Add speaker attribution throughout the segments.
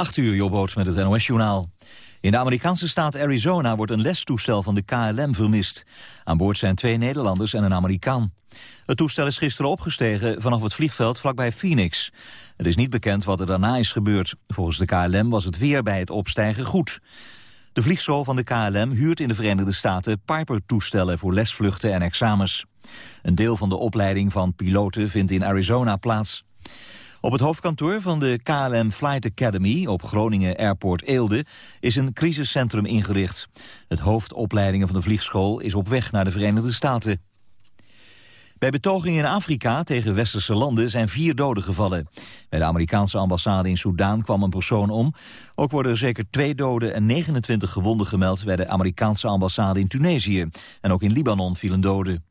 Speaker 1: 8 uur, Jobboot met het NOS-journaal. In de Amerikaanse staat Arizona wordt een lestoestel van de KLM vermist. Aan boord zijn twee Nederlanders en een Amerikaan. Het toestel is gisteren opgestegen vanaf het vliegveld vlakbij Phoenix. Het is niet bekend wat er daarna is gebeurd. Volgens de KLM was het weer bij het opstijgen goed. De vliegschool van de KLM huurt in de Verenigde Staten Piper-toestellen voor lesvluchten en examens. Een deel van de opleiding van piloten vindt in Arizona plaats. Op het hoofdkantoor van de KLM Flight Academy op Groningen Airport Eelde is een crisiscentrum ingericht. Het hoofdopleidingen van de vliegschool is op weg naar de Verenigde Staten. Bij betogingen in Afrika tegen westerse landen zijn vier doden gevallen. Bij de Amerikaanse ambassade in Soudaan kwam een persoon om. Ook worden er zeker twee doden en 29 gewonden gemeld... bij de Amerikaanse ambassade in Tunesië. En ook in Libanon vielen doden.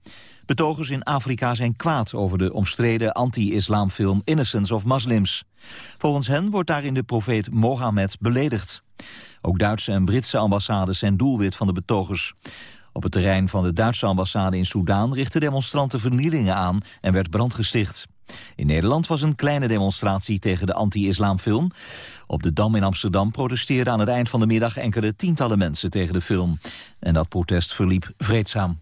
Speaker 1: Betogers in Afrika zijn kwaad over de omstreden anti-islamfilm Innocence of Muslims. Volgens hen wordt daarin de profeet Mohammed beledigd. Ook Duitse en Britse ambassades zijn doelwit van de betogers. Op het terrein van de Duitse ambassade in Soudaan richtten demonstranten vernielingen aan en werd brand gesticht. In Nederland was een kleine demonstratie tegen de anti-islamfilm. Op de Dam in Amsterdam protesteerden aan het eind van de middag enkele tientallen mensen tegen de film. En dat protest verliep vreedzaam.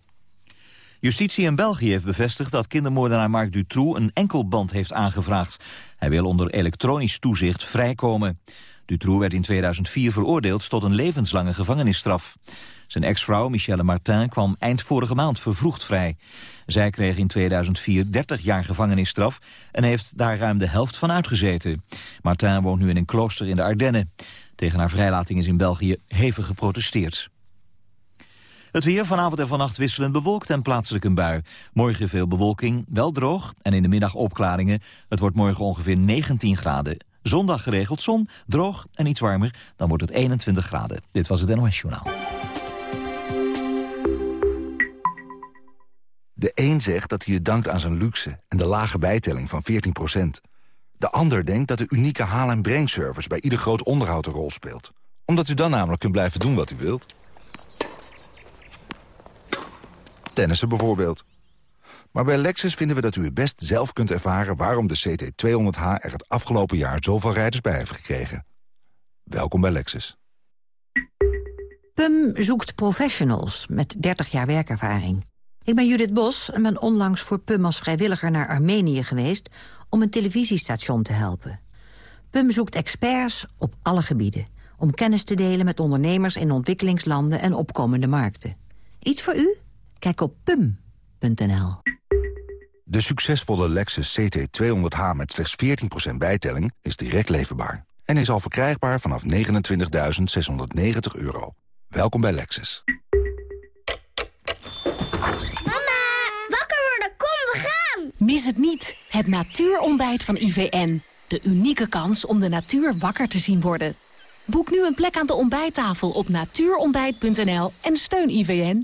Speaker 1: Justitie in België heeft bevestigd dat kindermoordenaar Marc Dutroux een enkelband heeft aangevraagd. Hij wil onder elektronisch toezicht vrijkomen. Dutroux werd in 2004 veroordeeld tot een levenslange gevangenisstraf. Zijn ex-vrouw Michelle Martin kwam eind vorige maand vervroegd vrij. Zij kreeg in 2004 30 jaar gevangenisstraf en heeft daar ruim de helft van uitgezeten. Martin woont nu in een klooster in de Ardennen. Tegen haar vrijlating is in België hevig geprotesteerd. Het weer vanavond en vannacht wisselend bewolkt en plaatselijk een bui. Morgen veel bewolking, wel droog en in de middag opklaringen. Het wordt morgen ongeveer 19 graden. Zondag geregeld zon, droog en iets warmer. Dan wordt het 21 graden. Dit was het NOS Journaal.
Speaker 2: De een zegt dat hij het dankt aan zijn luxe en de lage bijtelling van 14% De ander denkt dat de unieke haal- en brengservice bij ieder groot onderhoud een rol speelt. Omdat u dan namelijk kunt blijven doen wat u wilt. Tennissen bijvoorbeeld. Maar bij Lexus vinden we dat u het best zelf kunt ervaren... waarom de CT200H er het afgelopen jaar zoveel rijders bij heeft gekregen. Welkom bij Lexus.
Speaker 3: PUM zoekt professionals met 30 jaar werkervaring. Ik ben Judith Bos en ben onlangs voor PUM als vrijwilliger naar Armenië geweest... om een televisiestation te helpen. PUM zoekt experts op alle gebieden... om kennis te delen met ondernemers in ontwikkelingslanden en opkomende markten. Iets voor u? Kijk op pum.nl.
Speaker 2: De succesvolle Lexus CT200H met slechts 14% bijtelling is direct leverbaar. En is al verkrijgbaar vanaf 29.690 euro. Welkom bij Lexus.
Speaker 4: Mama, wakker worden, kom, we gaan!
Speaker 5: Mis het niet, het natuurontbijt van IVN. De unieke kans om de natuur wakker te zien worden. Boek nu een plek aan de ontbijttafel op natuurontbijt.nl en steun IVN.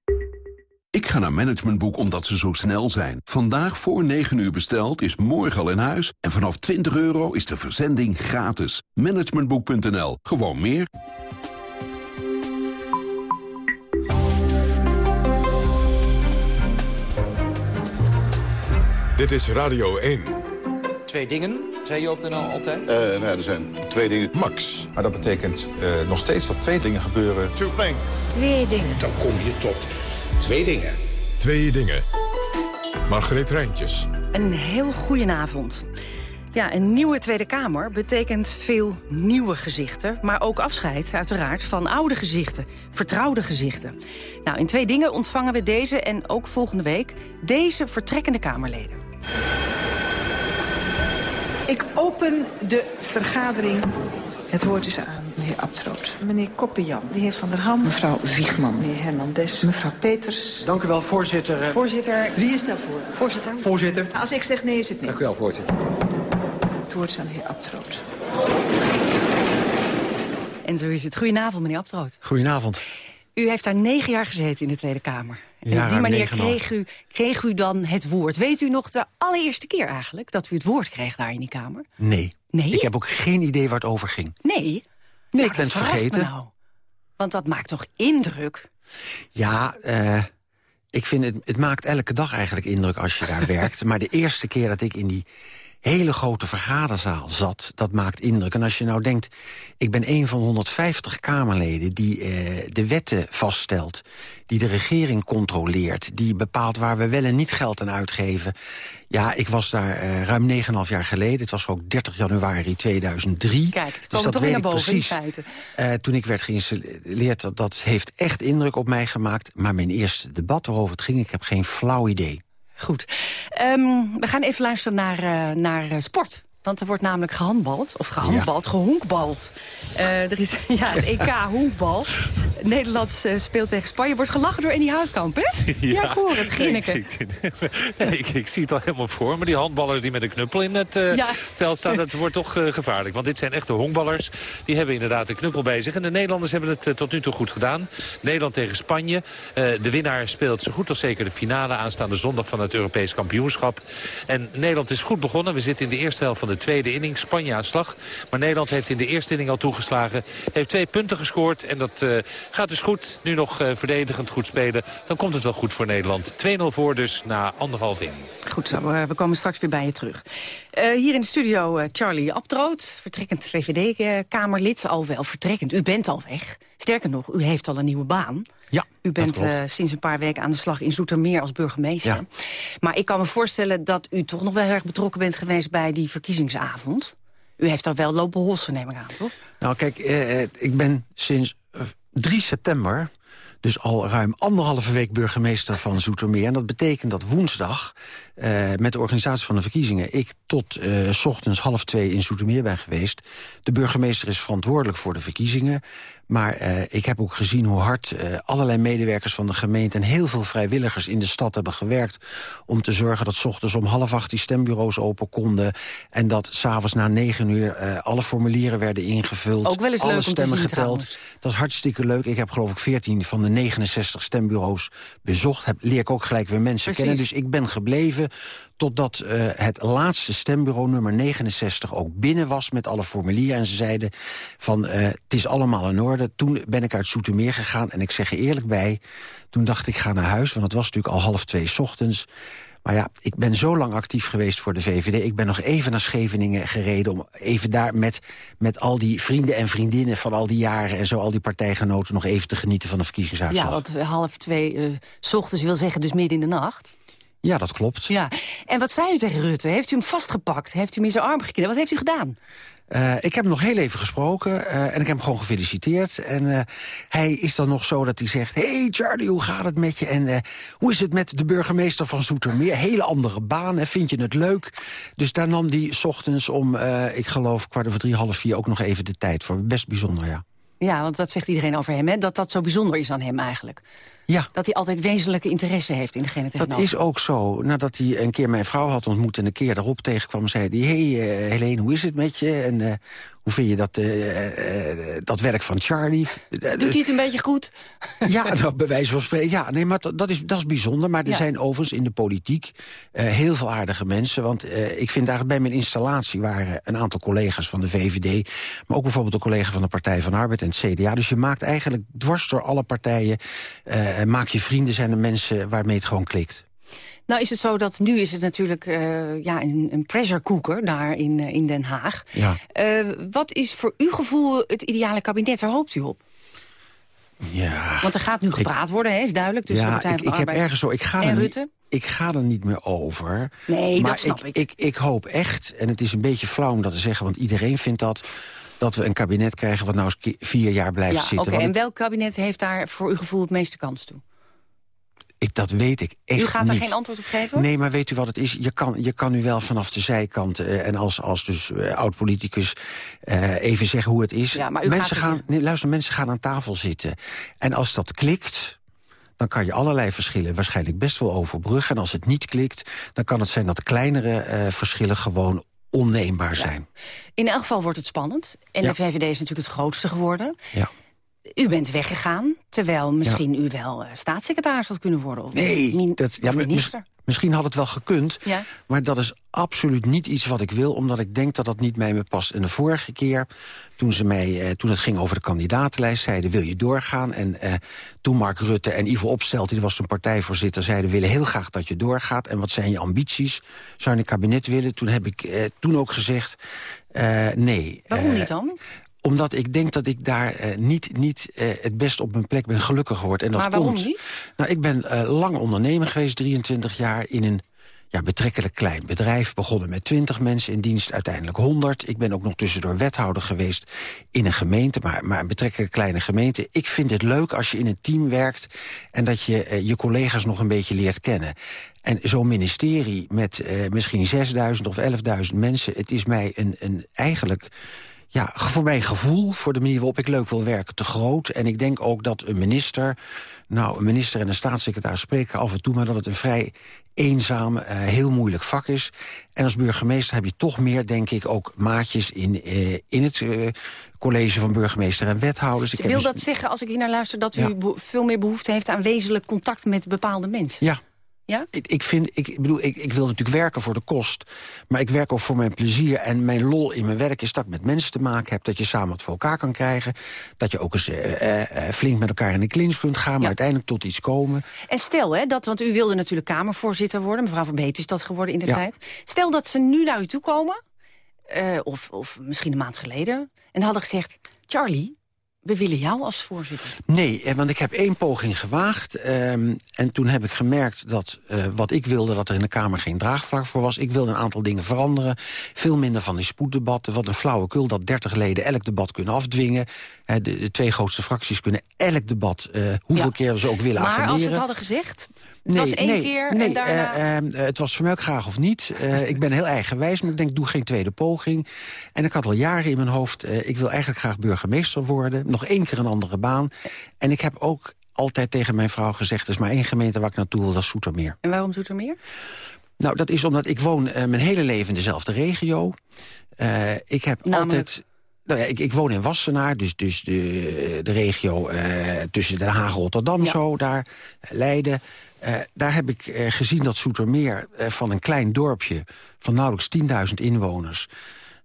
Speaker 6: Ik ga naar Managementboek omdat ze zo snel zijn. Vandaag voor 9 uur besteld is morgen al in huis. En vanaf 20 euro is de verzending gratis. Managementboek.nl. Gewoon meer.
Speaker 7: Dit is Radio 1.
Speaker 8: Twee dingen, zei je op de NL altijd?
Speaker 9: Uh, nou, er zijn twee dingen.
Speaker 7: Max.
Speaker 10: Maar dat betekent uh, nog steeds dat twee dingen gebeuren.
Speaker 9: Two things.
Speaker 4: Twee dingen.
Speaker 8: Dan kom je tot twee dingen.
Speaker 7: Twee dingen. Margreet Rijntjes.
Speaker 11: Een heel goedenavond. Ja, een nieuwe Tweede Kamer betekent veel nieuwe gezichten... maar ook afscheid, uiteraard, van oude gezichten. Vertrouwde gezichten. Nou, in twee dingen ontvangen we deze en ook volgende week... deze vertrekkende Kamerleden.
Speaker 12: Ik open de vergadering. Het woord is aan meneer Abtroot. Meneer Koppenjan, de heer Van der Ham. Mevrouw Wiegman. Meneer Hernandez. Mevrouw Peters.
Speaker 8: Dank u wel, voorzitter.
Speaker 12: Voorzitter, wie is daarvoor?
Speaker 4: Voorzitter.
Speaker 8: Voorzitter.
Speaker 12: Als ik zeg nee, is het nee.
Speaker 8: Dank u wel, voorzitter.
Speaker 12: Het woord is aan de heer Abtroot.
Speaker 11: En zo is het. Goedenavond, meneer Abtroot.
Speaker 8: Goedenavond.
Speaker 11: U heeft daar negen jaar gezeten in de Tweede Kamer. En
Speaker 9: Ja,
Speaker 11: op die manier
Speaker 9: 9,5.
Speaker 11: kreeg u, kreeg u dan het woord. Weet u nog de allereerste keer eigenlijk dat u het woord kreeg daar in die Kamer?
Speaker 9: Nee.
Speaker 11: Nee?
Speaker 9: Ik heb ook geen idee waar het over ging.
Speaker 11: Nee?
Speaker 9: Nee,
Speaker 11: Nou,
Speaker 9: ik ben het vergeten.
Speaker 11: nou. Want dat maakt toch indruk?
Speaker 9: Ja, eh, ik vind het, het maakt elke dag eigenlijk indruk als je daar werkt. Maar de eerste keer dat ik in die hele grote vergaderzaal zat, dat maakt indruk. En als je nou denkt, ik ben een van 150 Kamerleden... die eh, de wetten vaststelt, die de regering controleert... die bepaalt waar we wel en niet geld aan uitgeven. Ja, ik was daar eh, ruim 9,5 jaar geleden. Het was ook 30 januari 2003.
Speaker 11: Kijk, het
Speaker 9: dus dat
Speaker 11: toch weer
Speaker 9: weet
Speaker 11: naar boven in
Speaker 9: precies.
Speaker 11: feite.
Speaker 9: Eh, toen ik werd geïnstalleerd, dat, dat heeft echt indruk op mij gemaakt. Maar mijn eerste debat waarover het ging, ik heb geen flauw idee.
Speaker 11: Goed. Ehm, we gaan even luisteren naar, eh, naar eh, sport. Want er wordt namelijk gehandbald, of gehandbald, gehonkbald. Eh, er is ja, het EK honkbal. Nederland eh, speelt tegen Spanje. Wordt gelachen door Andy Houtkamp, hè? Ja, ik hoor het, grinniken.
Speaker 13: Ik, ik, ik, ik zie het al helemaal voor me. Die handballers die met een knuppel in het eh,
Speaker 11: Ja.
Speaker 13: veld staan, dat wordt toch gevaarlijk. Want dit zijn echte honkballers. Die hebben inderdaad een knuppel bij zich. En de Nederlanders hebben het tot nu toe goed gedaan. Nederland tegen Spanje. De winnaar speelt zo goed als zeker de finale aanstaande zondag van het Europees kampioenschap. En Nederland is goed begonnen. We zitten in de eerste helft van de tweede inning. Spanje aan slag. Maar Nederland heeft in de eerste inning al toegeslagen. Heeft twee punten gescoord. En dat eh, gaat dus goed. Nu nog eh, verdedigend goed spelen. Dan komt het wel goed voor Nederland. 2-0 voor dus na anderhalf inning.
Speaker 11: Goed zo, we, we komen straks weer bij je terug. Eh, hier in de studio eh, Charlie Abtroot, vertrekkend VVD-kamerlid. Al wel vertrekkend, u bent al weg. Sterker nog, u heeft al een nieuwe baan.
Speaker 9: Ja,
Speaker 11: U bent eh, sinds een paar weken aan de slag in Zoetermeer als burgemeester.
Speaker 9: Ja.
Speaker 11: Maar ik kan me voorstellen dat u toch nog wel erg betrokken bent geweest... bij die verkiezingsavond. U heeft daar wel lopen hossen, neem ik aan, toch?
Speaker 9: Nou kijk, eh, eh, ik ben sinds eh, 3 september... dus al ruim anderhalve week burgemeester van Zoetermeer. En dat betekent dat woensdag, eh, met de organisatie van de verkiezingen... ik tot eh, s ochtends half twee in Zoetermeer ben geweest. De burgemeester is verantwoordelijk voor de verkiezingen. Maar eh, ik heb ook gezien hoe hard eh, allerlei medewerkers van de gemeente... en heel veel vrijwilligers in de stad hebben gewerkt... om te zorgen dat 's ochtends om half acht die stembureaus open konden... en dat s'avonds na negen uur eh, alle formulieren werden ingevuld.
Speaker 11: Ook wel eens
Speaker 9: alle
Speaker 11: leuk om te
Speaker 9: stemmen
Speaker 11: zien,
Speaker 9: geteld.
Speaker 11: trouwens.
Speaker 9: Dat is hartstikke leuk. Ik heb geloof ik 14 van de 69 stembureaus bezocht. Heb, leer ik ook gelijk weer mensen
Speaker 11: Precies.
Speaker 9: kennen. Dus ik ben gebleven totdat eh, het laatste stembureau, nummer 69, ook binnen was met alle formulieren. En ze zeiden van, het is allemaal in orde. Toen ben ik uit Zoetermeer gegaan en ik zeg er eerlijk bij... toen dacht ik, ga naar huis, want het was natuurlijk al half twee ochtends... Maar ja, ik ben zo lang actief geweest voor de VVD. Ik ben nog even naar Scheveningen gereden... om even daar met, met al die vrienden en vriendinnen van al die jaren... en zo al die partijgenoten nog even te genieten van de verkiezingsuitslag.
Speaker 11: Ja, want half twee eh, s ochtends wil zeggen dus midden in de nacht.
Speaker 9: Ja, dat klopt.
Speaker 11: Ja. En wat zei u tegen Rutte? Heeft u hem vastgepakt? Heeft u hem in zijn arm geknipt? Wat heeft u gedaan?
Speaker 9: Eh, ik heb hem nog heel even gesproken eh, en ik heb hem gewoon gefeliciteerd. En eh, hij is dan nog zo dat hij zegt... hey Charlie, hoe gaat het met je? En hoe is het met de burgemeester van Zoetermeer? Hele andere baan, hè? vind je het leuk? Dus daar nam hij ochtends om, ik geloof, kwart over drie, half vier... ook nog even de tijd voor. Best bijzonder, ja.
Speaker 11: Ja, want dat zegt iedereen over hem, hè? Dat dat zo bijzonder is aan hem eigenlijk.
Speaker 9: Ja.
Speaker 11: Dat hij altijd wezenlijke interesse heeft in degene
Speaker 9: Dat
Speaker 11: tegenover.
Speaker 9: is ook zo. Nadat hij een keer mijn vrouw had ontmoet en een keer daarop tegenkwam... zei hij, hey, eh, Helene, hoe is het met je? En eh, hoe vind je dat, eh, dat werk van Charlie?
Speaker 11: Doet hij het een beetje goed?
Speaker 9: Ja, nou, bij wijze van spreken. Ja, nee, maar dat, dat, is, dat is bijzonder. Maar er
Speaker 11: Ja.
Speaker 9: zijn overigens in de politiek heel veel aardige mensen. Want ik vind eigenlijk bij mijn installatie waren een aantal collega's van de VVD... maar ook bijvoorbeeld een collega van de Partij van Arbeid en het CDA. Dus je maakt eigenlijk dwars door alle partijen... eh, maak je vrienden, zijn er mensen waarmee het gewoon klikt.
Speaker 11: Nou is het zo dat nu is het natuurlijk eh, ja, een, een pressure cooker daar in, eh, in Den Haag.
Speaker 9: Ja.
Speaker 11: Wat is voor uw gevoel het ideale kabinet? Waar hoopt u op?
Speaker 9: Ja.
Speaker 11: Want er gaat nu gepraat worden, hè, is duidelijk. De
Speaker 9: ja, ik, ik heb ergens zo. Ik ga
Speaker 11: en
Speaker 9: er
Speaker 11: Rutte.
Speaker 9: Niet, ik ga er niet meer over.
Speaker 11: Nee,
Speaker 9: maar
Speaker 11: dat snap ik.
Speaker 9: ik. Ik hoop echt, en het is een beetje flauw om dat te zeggen... want iedereen vindt dat, dat we een kabinet krijgen... wat nou eens vier jaar blijft
Speaker 11: Ja,
Speaker 9: zitten.
Speaker 11: oké. En welk kabinet heeft daar voor uw gevoel het meeste kans toe?
Speaker 9: ik, dat weet ik echt
Speaker 11: U gaat daar
Speaker 9: niet.
Speaker 11: geen antwoord op geven?
Speaker 9: Nee, maar weet u wat het is? Je kan, je kan nu wel vanaf de zijkant... eh, en als, als dus eh, oud-politicus eh, even zeggen hoe het is.
Speaker 11: Ja, maar u
Speaker 9: mensen
Speaker 11: gaat
Speaker 9: gaan, nee, luister, mensen gaan aan tafel zitten. En als dat klikt... dan kan je allerlei verschillen waarschijnlijk best wel overbruggen. En als het niet klikt, dan kan het zijn dat kleinere verschillen... gewoon onneembaar zijn.
Speaker 11: In elk geval wordt het spannend. En
Speaker 9: Ja.
Speaker 11: de VVD is natuurlijk het grootste geworden.
Speaker 9: Ja.
Speaker 11: U bent weggegaan, terwijl misschien u wel uh, staatssecretaris had kunnen worden. Of
Speaker 9: nee, dat, ja,
Speaker 11: minister.
Speaker 9: Misschien had het wel gekund,
Speaker 11: ja.
Speaker 9: maar dat is absoluut niet iets wat ik wil... omdat ik denk dat dat niet bij me past. En de vorige keer, toen, ze mij, eh, toen het ging over de kandidatenlijst... zeiden, wil je doorgaan? En eh, toen Mark Rutte en Ivo Opstelt, die was een partijvoorzitter... zeiden, we willen heel graag dat je doorgaat. En wat zijn je ambities? Zou je een kabinet willen? Toen heb ik eh, toen ook gezegd, eh, nee.
Speaker 11: Waarom
Speaker 9: Eh,
Speaker 11: niet dan?
Speaker 9: Omdat ik denk dat ik daar eh, niet, niet eh, het best op mijn plek ben gelukkig geworden. En dat
Speaker 11: maar waarom
Speaker 9: komt.
Speaker 11: niet?
Speaker 9: Nou, ik ben eh, lang ondernemer geweest, 23 jaar, in een ja, betrekkelijk klein bedrijf. Begonnen met 20 mensen in dienst, uiteindelijk 100. Ik ben ook nog tussendoor wethouder geweest in een gemeente, maar, maar een betrekkelijk kleine gemeente. Ik vind het leuk als je in een team werkt en dat je eh, je collega's nog een beetje leert kennen. En zo'n ministerie met eh, misschien 6.000 of 11.000 mensen... het is mij een, een eigenlijk ja, voor mijn gevoel, voor de manier waarop ik leuk wil werken, te groot. En ik denk ook dat een minister, nou, een minister en een staatssecretaris spreken af en toe... maar dat het een vrij eenzaam, uh, heel moeilijk vak is. En als burgemeester heb je toch meer, denk ik, ook maatjes in, uh, in het uh, college van burgemeester en wethouders.
Speaker 11: Ik wil dus... dat zeggen, als ik hier naar luister, dat u ja. veel meer behoefte heeft aan wezenlijk contact met bepaalde mensen?
Speaker 9: Ja,
Speaker 11: ja?
Speaker 9: Ik, ik, vind, ik, bedoel, ik, ik wil natuurlijk werken voor de kost. Maar ik werk ook voor mijn plezier. En mijn lol in mijn werk is dat ik met mensen te maken heb. Dat je samen wat voor elkaar kan krijgen. Dat je ook eens uh, uh, flink met elkaar in de clinch kunt gaan. Maar uiteindelijk tot iets komen.
Speaker 11: En stel, hè, dat, want u wilde natuurlijk Kamervoorzitter worden. Mevrouw Verbeet is dat geworden in de ja. tijd. Stel dat ze nu naar u toe komen. Uh, of, of misschien een maand geleden. En hadden gezegd, Charlie, we willen jou als voorzitter.
Speaker 9: Nee, want ik heb één poging gewaagd. Um, en toen heb ik gemerkt dat uh, wat ik wilde... dat er in de Kamer geen draagvlak voor was. Ik wilde een aantal dingen veranderen. Veel minder van die spoeddebatten. Wat een flauwekul dat 30 leden elk debat kunnen afdwingen. De, de, twee grootste fracties kunnen elk debat... Uh, hoeveel ja. keer ze ook willen
Speaker 11: maar
Speaker 9: agenderen.
Speaker 11: Maar als ze het hadden gezegd... Het
Speaker 9: nee,
Speaker 11: was één
Speaker 9: nee,
Speaker 11: keer
Speaker 9: nee,
Speaker 11: en daarna...
Speaker 9: uh, uh, het was voor mij ook graag of niet. Uh, ik ben heel eigenwijs, maar ik denk, doe geen tweede poging. En ik had al jaren in mijn hoofd... ik wil eigenlijk graag burgemeester worden. Nog één keer een andere baan. En ik heb ook altijd tegen mijn vrouw gezegd... er is maar één gemeente waar ik naartoe wil, dat is Soetermeer.
Speaker 11: En waarom Zoetermeer?
Speaker 9: Nou, dat is omdat ik woon mijn hele leven in dezelfde regio. ik heb
Speaker 11: Namelijk...
Speaker 9: altijd... Nou ja, ik, ik, woon in Wassenaar, dus, dus de, de regio uh, tussen Den Haag en Rotterdam ja. zo, daar, Leiden. Uh, daar heb ik uh, gezien dat Soetermeer van een klein dorpje van nauwelijks 10.000 inwoners...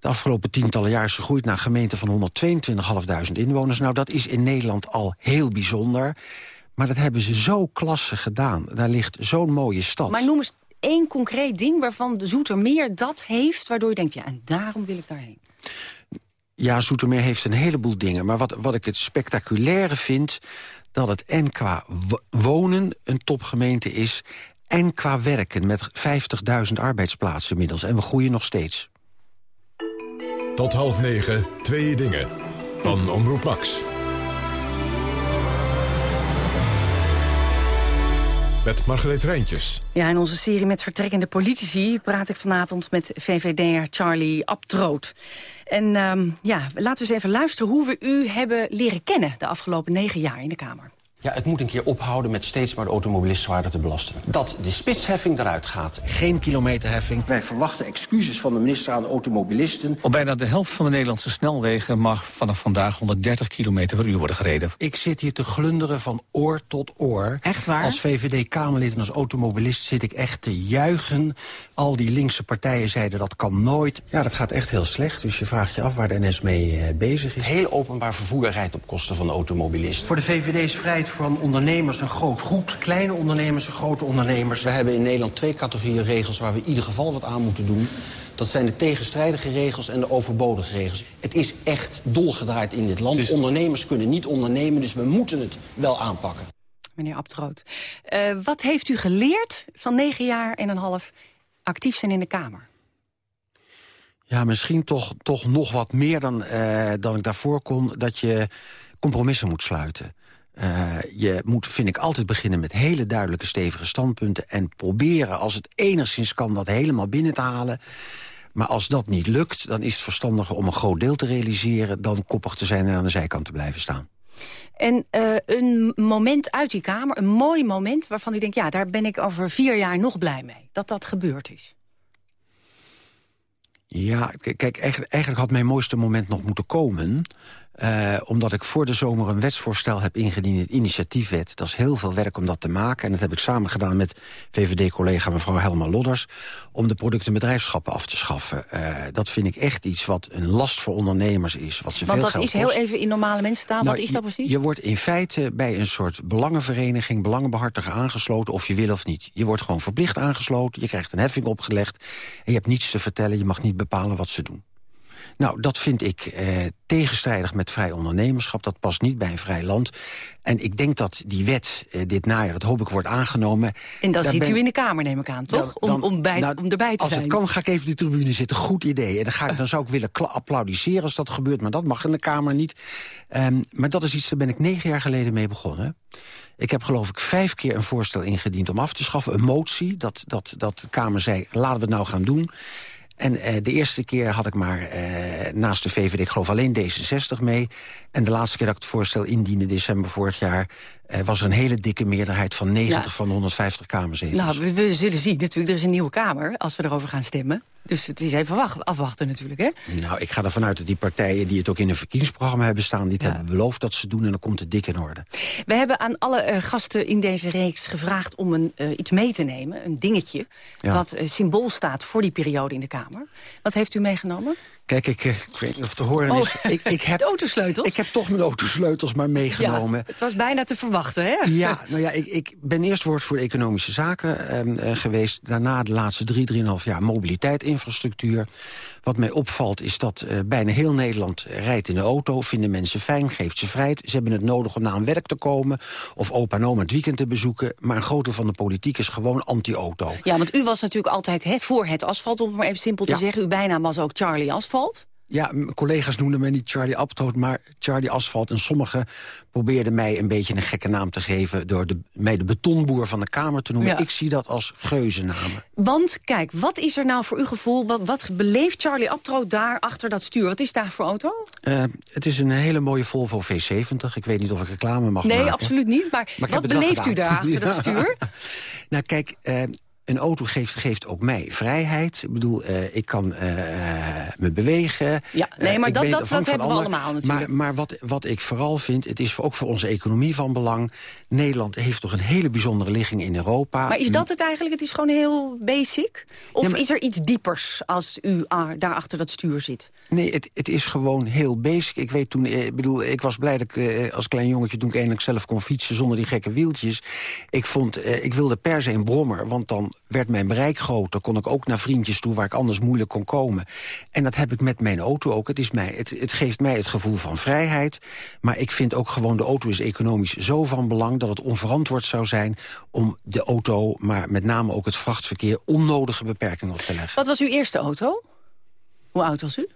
Speaker 9: de afgelopen tientallen jaar is gegroeid naar een gemeente van 122.500 inwoners. Nou, dat is in Nederland al heel bijzonder. Maar dat hebben ze zo klasse gedaan. Daar ligt zo'n mooie stad.
Speaker 11: Maar noem eens één concreet ding waarvan de Zoetermeer dat heeft... waardoor je denkt, ja, en daarom wil ik daarheen.
Speaker 9: Ja, Zoetermeer heeft een heleboel dingen. Maar wat, wat ik het spectaculaire vind... dat het en qua wonen een topgemeente is... en qua werken met 50.000 arbeidsplaatsen inmiddels. En we groeien nog steeds.
Speaker 7: Tot half negen, twee dingen. Van Omroep Max. Met Margreet Rijntjes.
Speaker 11: Ja, in onze serie met vertrekkende politici... praat ik vanavond met VVD'er Charlie Abtroot. En um, ja, laten we eens even luisteren hoe we u hebben leren kennen... de afgelopen negen jaar in de Kamer.
Speaker 14: Ja, het moet een keer ophouden met steeds maar de automobilist zwaarder te belasten. Dat de spitsheffing eruit gaat.
Speaker 9: Geen kilometerheffing.
Speaker 14: Wij verwachten excuses van de minister aan de automobilisten.
Speaker 15: Op bijna de helft van de Nederlandse snelwegen mag vanaf vandaag 130 km per uur worden gereden.
Speaker 9: Ik zit hier te glunderen van oor tot oor.
Speaker 11: Echt waar?
Speaker 9: Als VVD-Kamerlid en als automobilist zit ik echt te juichen. Al die linkse partijen zeiden dat kan nooit. Ja, dat gaat echt heel slecht. Dus je vraagt je af waar de NS mee uh, bezig is.
Speaker 14: Heel openbaar vervoer rijdt op kosten van de automobilist.
Speaker 9: Voor de VVD is vrijheid van ondernemers een groot goed. Kleine ondernemers en grote ondernemers.
Speaker 14: We hebben in Nederland twee categorieën regels waar we in ieder geval wat aan moeten doen. Dat zijn de tegenstrijdige regels en de overbodige regels. Het is echt dolgedraaid in dit land. Dus... Ondernemers kunnen niet ondernemen, dus we moeten het wel aanpakken.
Speaker 11: Meneer Abtroot, uh, wat heeft u geleerd van negen jaar en een half actief zijn in de Kamer?
Speaker 9: Ja, misschien toch, toch nog wat meer dan, uh, dan ik daarvoor kon... dat je compromissen moet sluiten. Uh, je moet, vind ik, altijd beginnen met hele duidelijke stevige standpunten... en proberen, als het enigszins kan, dat helemaal binnen te halen. Maar als dat niet lukt, dan is het verstandiger om een groot deel te realiseren... dan koppig te zijn en aan de zijkant te blijven staan.
Speaker 11: En uh, een moment uit die Kamer, een mooi moment waarvan u denkt... ja, daar ben ik over vier jaar nog blij mee, dat dat gebeurd is.
Speaker 9: Ja, kijk, eigenlijk, eigenlijk had mijn mooiste moment nog moeten komen... Uh, omdat ik voor de zomer een wetsvoorstel heb ingediend, het initiatiefwet. Dat is heel veel werk om dat te maken. En dat heb ik samen gedaan met VVD-collega mevrouw Helma Lodders... om de productenbedrijfschappen af te schaffen. Uh, dat vind ik echt iets wat een last voor ondernemers is. Wat ze
Speaker 11: Want
Speaker 9: veel
Speaker 11: dat is heel even in normale mensentaal.
Speaker 9: Nou,
Speaker 11: wat is dat precies?
Speaker 9: Je, je wordt in feite bij een soort belangenvereniging... belangenbehartiger aangesloten of je wil of niet. Je wordt gewoon verplicht aangesloten, je krijgt een heffing opgelegd... en je hebt niets te vertellen, je mag niet bepalen wat ze doen. Nou, dat vind ik eh, tegenstrijdig met vrij ondernemerschap. Dat past niet bij een vrij land. En ik denk dat die wet eh, dit najaar, dat hoop ik, wordt aangenomen.
Speaker 11: En dan
Speaker 9: Daar
Speaker 11: zit
Speaker 9: ben-
Speaker 11: u in de Kamer, neem ik aan, toch?
Speaker 9: Dan-
Speaker 11: om, om, bij,
Speaker 9: nou,
Speaker 11: om erbij te
Speaker 9: als
Speaker 11: zijn.
Speaker 9: het kan, ga ik even de tribune zitten. Goed idee. En dan, ga ik, dan zou ik willen applaudisseren als dat gebeurt. Maar dat mag in de Kamer niet. Ehm, maar dat is iets, daar ben ik negen jaar geleden mee begonnen. Ik heb geloof ik vijf keer een voorstel ingediend om af te schaffen. Een motie, dat, dat, dat de Kamer zei, laten we het nou gaan doen. En eh, de eerste keer had ik maar eh, naast de VVD, ik geloof alleen D66 mee. En de laatste keer dat ik het voorstel indiende, december vorig jaar... was er een hele dikke meerderheid van 90
Speaker 11: Ja.
Speaker 9: van de 150 Kamerzetels.
Speaker 11: Nou, we, we zullen zien. Natuurlijk, er is een nieuwe Kamer als we erover gaan stemmen. Dus het is even wacht, afwachten natuurlijk, hè?
Speaker 9: Nou, ik ga ervan uit dat die partijen die het ook in hun verkiezingsprogramma hebben staan... dit hebben beloofd dat ze doen en dan komt het dik in orde.
Speaker 11: We hebben aan alle eh, gasten in deze reeks gevraagd om een, eh, iets mee te nemen. Een dingetje
Speaker 9: Ja.
Speaker 11: dat eh, symbool staat voor die periode in de Kamer. Wat heeft u meegenomen?
Speaker 9: Kijk, ik, eh, ik weet niet of het te horen
Speaker 11: Oh,
Speaker 9: is. Ik, ik heb,
Speaker 11: de autosleutels?
Speaker 9: Ik heb toch mijn autosleutels maar meegenomen.
Speaker 11: Ja, het was bijna te verwachten, hè?
Speaker 9: Ja, nou ja, ik, ik ben eerst woordvoerder economische zaken ehm, eh, geweest. Daarna de laatste drie, drieënhalf jaar mobiliteit, infrastructuur. Wat mij opvalt is dat eh, bijna heel Nederland rijdt in de auto. Vinden mensen fijn, geeft ze vrijheid. Ze hebben het nodig om naar hun werk te komen. Of opa en oma het weekend te bezoeken. Maar een groot deel van de politiek is gewoon anti-auto.
Speaker 11: Ja, want u was natuurlijk altijd voor het asfalt, om het maar even simpel te
Speaker 9: Ja.
Speaker 11: zeggen. Uw bijnaam was ook Charlie Asfalt.
Speaker 9: Ja, mijn collega's noemden mij niet Charlie Abtroot, maar Charlie Asfalt. En sommigen probeerden mij een beetje een gekke naam te geven... door de, mij de betonboer van de Kamer te noemen.
Speaker 11: Ja.
Speaker 9: Ik zie dat als geuzennamen.
Speaker 11: Want, kijk, wat is er nou voor uw gevoel... wat, wat beleeft Charlie Abtro daar achter dat stuur? Wat is daar voor auto?
Speaker 9: Eh, het is een hele mooie Volvo V70. Ik weet niet of ik reclame mag
Speaker 11: nee,
Speaker 9: maken.
Speaker 11: absoluut niet. Maar, wat beleeft u daar achter dat stuur?
Speaker 9: Nou, kijk, eh, een auto geeft, geeft ook mij vrijheid. Ik bedoel, eh, ik kan eh, me bewegen.
Speaker 11: Ja, nee,
Speaker 9: Eh,
Speaker 11: maar
Speaker 9: ik
Speaker 11: dat- dat- dat hebben we allemaal natuurlijk.
Speaker 9: Maar, maar wat, wat ik vooral vind, het is ook voor onze economie van belang. Nederland heeft toch een hele bijzondere ligging in Europa.
Speaker 11: Maar is dat het eigenlijk? Het is gewoon heel basic? Of
Speaker 9: Ja, maar-
Speaker 11: is er iets diepers als u ah, daar achter dat stuur zit?
Speaker 9: Nee, het, het is gewoon heel basic. Ik weet toen, ik bedoel, ik was blij dat ik als klein jongetje toen ik eindelijk zelf kon fietsen zonder die gekke wieltjes. Ik vond, ik wilde per se een brommer, want dan werd mijn bereik groter. Kon ik ook naar vriendjes toe waar ik anders moeilijk kon komen. En dat heb ik met mijn auto ook. Het, is mij, het, het geeft mij het gevoel van vrijheid. Maar ik vind ook gewoon de auto is economisch zo van belang dat het onverantwoord zou zijn om de auto, maar met name ook het vrachtverkeer, onnodige beperkingen op te leggen.
Speaker 11: Wat was uw eerste auto? Hoe oud was u?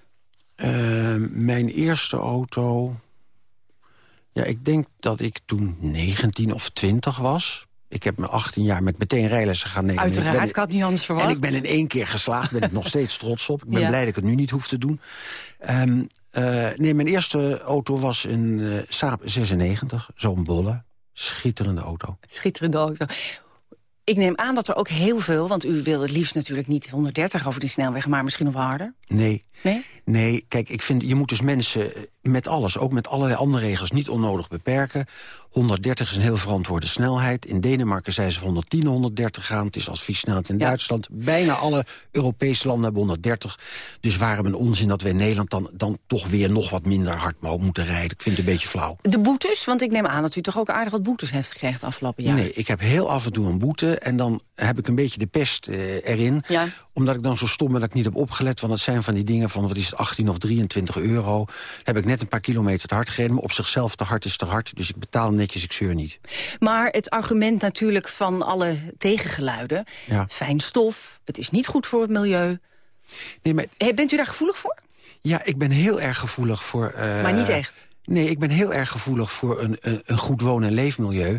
Speaker 9: Eh, mijn eerste auto... Ja, ik denk dat ik toen 19 of 20 was. Ik heb me 18 jaar met meteen rijlessen gaan nemen.
Speaker 11: Uiteraard,
Speaker 9: Ik ben-
Speaker 11: ik had niet anders verwacht.
Speaker 9: En ik ben in één keer geslaagd, ben ik nog steeds trots op. Ik ben
Speaker 11: Ja.
Speaker 9: blij dat ik het nu niet hoef te doen. Ehm, eh, nee, mijn eerste auto was een eh, Saab 96, zo'n bolle. Schitterende auto.
Speaker 11: Schitterende auto. Ik neem aan dat er ook heel veel, want u wil het liefst natuurlijk niet 130 over die snelweg, maar misschien nog wel harder.
Speaker 9: Nee.
Speaker 11: Nee?
Speaker 9: Nee, kijk, ik vind, je moet dus mensen eh, met alles, ook met allerlei andere regels, niet onnodig beperken. 130 is een heel verantwoorde snelheid. In Denemarken zijn ze van 110 naar 130 gaan. Het is adviessnelheid in Duitsland. Bijna alle Europese landen hebben 130. Dus waarom een onzin dat we in Nederland dan, dan toch weer nog wat minder hard mo- moeten rijden. Ik vind het een beetje flauw.
Speaker 11: De boetes, want ik neem aan dat u toch ook aardig wat boetes heeft gekregen de afgelopen jaar.
Speaker 9: Nee, ik heb heel af en toe een boete en dan heb ik een beetje de pest eh, erin.
Speaker 11: Ja.
Speaker 9: Omdat ik dan zo stom ben dat ik niet heb opgelet. Want het zijn van die dingen van, wat is het, 18 of 23 euro. Heb ik net een paar kilometer te hard gereden. Maar op zichzelf te hard is te hard. Dus ik betaal netjes, ik zeur niet.
Speaker 11: Maar het argument natuurlijk van alle tegengeluiden...
Speaker 9: Ja.
Speaker 11: fijn stof, het is niet goed voor het milieu.
Speaker 9: Nee, maar,
Speaker 11: Bent u daar gevoelig voor?
Speaker 9: ja, ik ben heel erg gevoelig voor... eh,
Speaker 11: Maar niet echt?
Speaker 9: Nee, ik ben heel erg gevoelig voor een, een, een goed woon- en leefmilieu.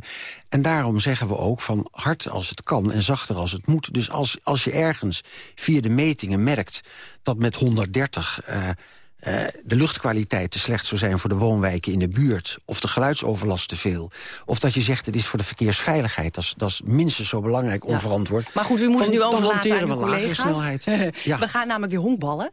Speaker 9: En daarom zeggen we ook van hard als het kan en zachter als het moet. Dus als, als je ergens via de metingen merkt dat met 130... eh, eh, de luchtkwaliteit te slecht zou zijn voor de woonwijken in de buurt... of de geluidsoverlast te veel... of dat je zegt het is voor de verkeersveiligheid... dat is, dat is minstens zo belangrijk,
Speaker 11: Ja.
Speaker 9: onverantwoord.
Speaker 11: Maar goed, u moet het
Speaker 9: Dan-
Speaker 11: nu overlaten aan uw
Speaker 9: we
Speaker 11: collega's.
Speaker 9: snelheid. Ja.
Speaker 11: We gaan namelijk weer honkballen.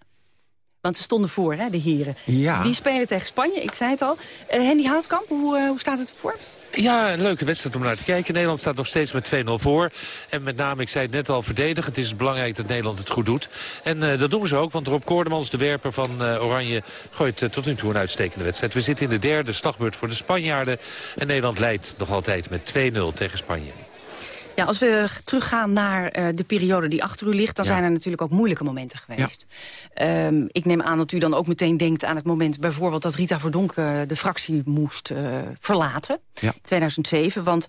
Speaker 11: Want ze stonden voor, hè, de heren.
Speaker 9: Ja.
Speaker 11: Die spelen tegen Spanje, ik zei het al. Uh, Henny Houtkamp, hoe, uh, hoe staat het ervoor?
Speaker 13: Ja, een leuke wedstrijd om naar te kijken. Nederland staat nog steeds met 2-0 voor. En met name, ik zei het net al, verdedigend. Het is belangrijk dat Nederland het goed doet. En uh, dat doen ze ook, want Rob Koordemans, de werper van uh, Oranje... gooit uh, tot nu toe een uitstekende wedstrijd. We zitten in de derde slagbeurt voor de Spanjaarden. En Nederland leidt nog altijd met 2-0 tegen Spanje.
Speaker 11: Ja, als we teruggaan naar uh, de periode die achter u ligt... dan
Speaker 9: Ja.
Speaker 11: zijn er natuurlijk ook moeilijke momenten geweest. Ehm, ik neem aan dat u dan ook meteen denkt aan het moment... bijvoorbeeld dat Rita Verdonk uh, de fractie moest uh, verlaten.
Speaker 9: Ja.
Speaker 11: 2007, want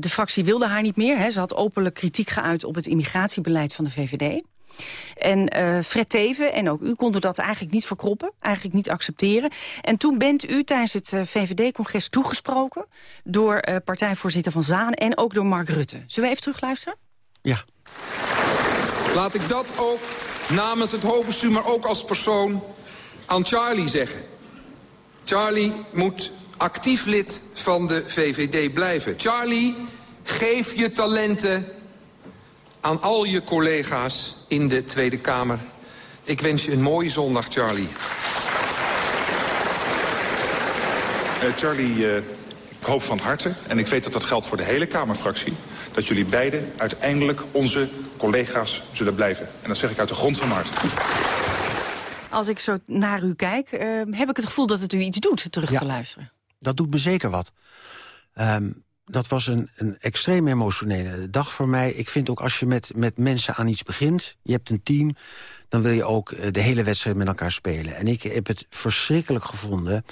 Speaker 11: de fractie wilde haar niet meer. Hè. Ze had openlijk kritiek geuit op het immigratiebeleid van de VVD. En uh, Fred Teven en ook u konden dat eigenlijk niet verkroppen, eigenlijk niet accepteren. En toen bent u tijdens het uh, VVD-congres toegesproken door uh, partijvoorzitter Van Zaan en ook door Mark Rutte. Zullen we even terugluisteren?
Speaker 9: Ja.
Speaker 16: Laat ik dat ook namens het hoofdbestuur, maar ook als persoon aan Charlie zeggen. Charlie moet actief lid van de VVD blijven. Charlie, geef je talenten aan al je collega's in de Tweede Kamer. Ik wens je een mooie zondag, Charlie.
Speaker 10: Uh, Charlie, uh, ik hoop van harte, en ik weet dat dat geldt voor de hele Kamerfractie... dat jullie beiden uiteindelijk onze collega's zullen blijven. En dat zeg ik uit de grond van mijn hart.
Speaker 11: Als ik zo naar u kijk, uh, heb ik het gevoel dat het u iets doet terug
Speaker 9: Ja.
Speaker 11: te luisteren.
Speaker 9: Dat doet me zeker wat. Um, dat was een, een extreem emotionele dag voor mij. Ik vind ook als je met, met mensen aan iets begint... je hebt een team, dan wil je ook eh, de hele wedstrijd met elkaar spelen. En ik heb het verschrikkelijk gevonden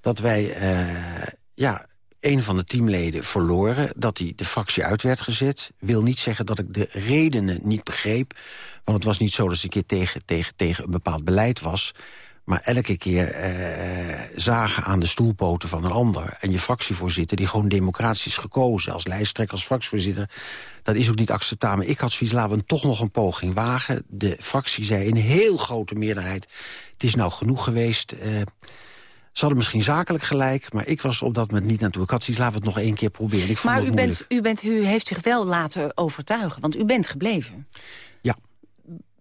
Speaker 9: dat wij... Uh, ja, een van de teamleden verloren, dat hij de fractie uit werd gezet. Wil niet zeggen dat ik de redenen niet begreep. Want het was niet zo dat ik een keer tegen, tegen, tegen een bepaald beleid was maar elke keer eh, zagen aan de stoelpoten van een ander. En je fractievoorzitter, die gewoon democratisch is gekozen... als lijsttrekker, als fractievoorzitter, dat is ook niet acceptabel. Ik had zoiets, laten we toch nog een poging wagen. De fractie zei in heel grote meerderheid... het is nou genoeg geweest... Uh, ze hadden misschien zakelijk gelijk, maar ik was op dat moment niet naartoe. Ik had zoiets, laten we het nog één keer proberen. Ik vond
Speaker 11: maar u, bent, u, bent, u heeft zich wel laten overtuigen, want u bent gebleven.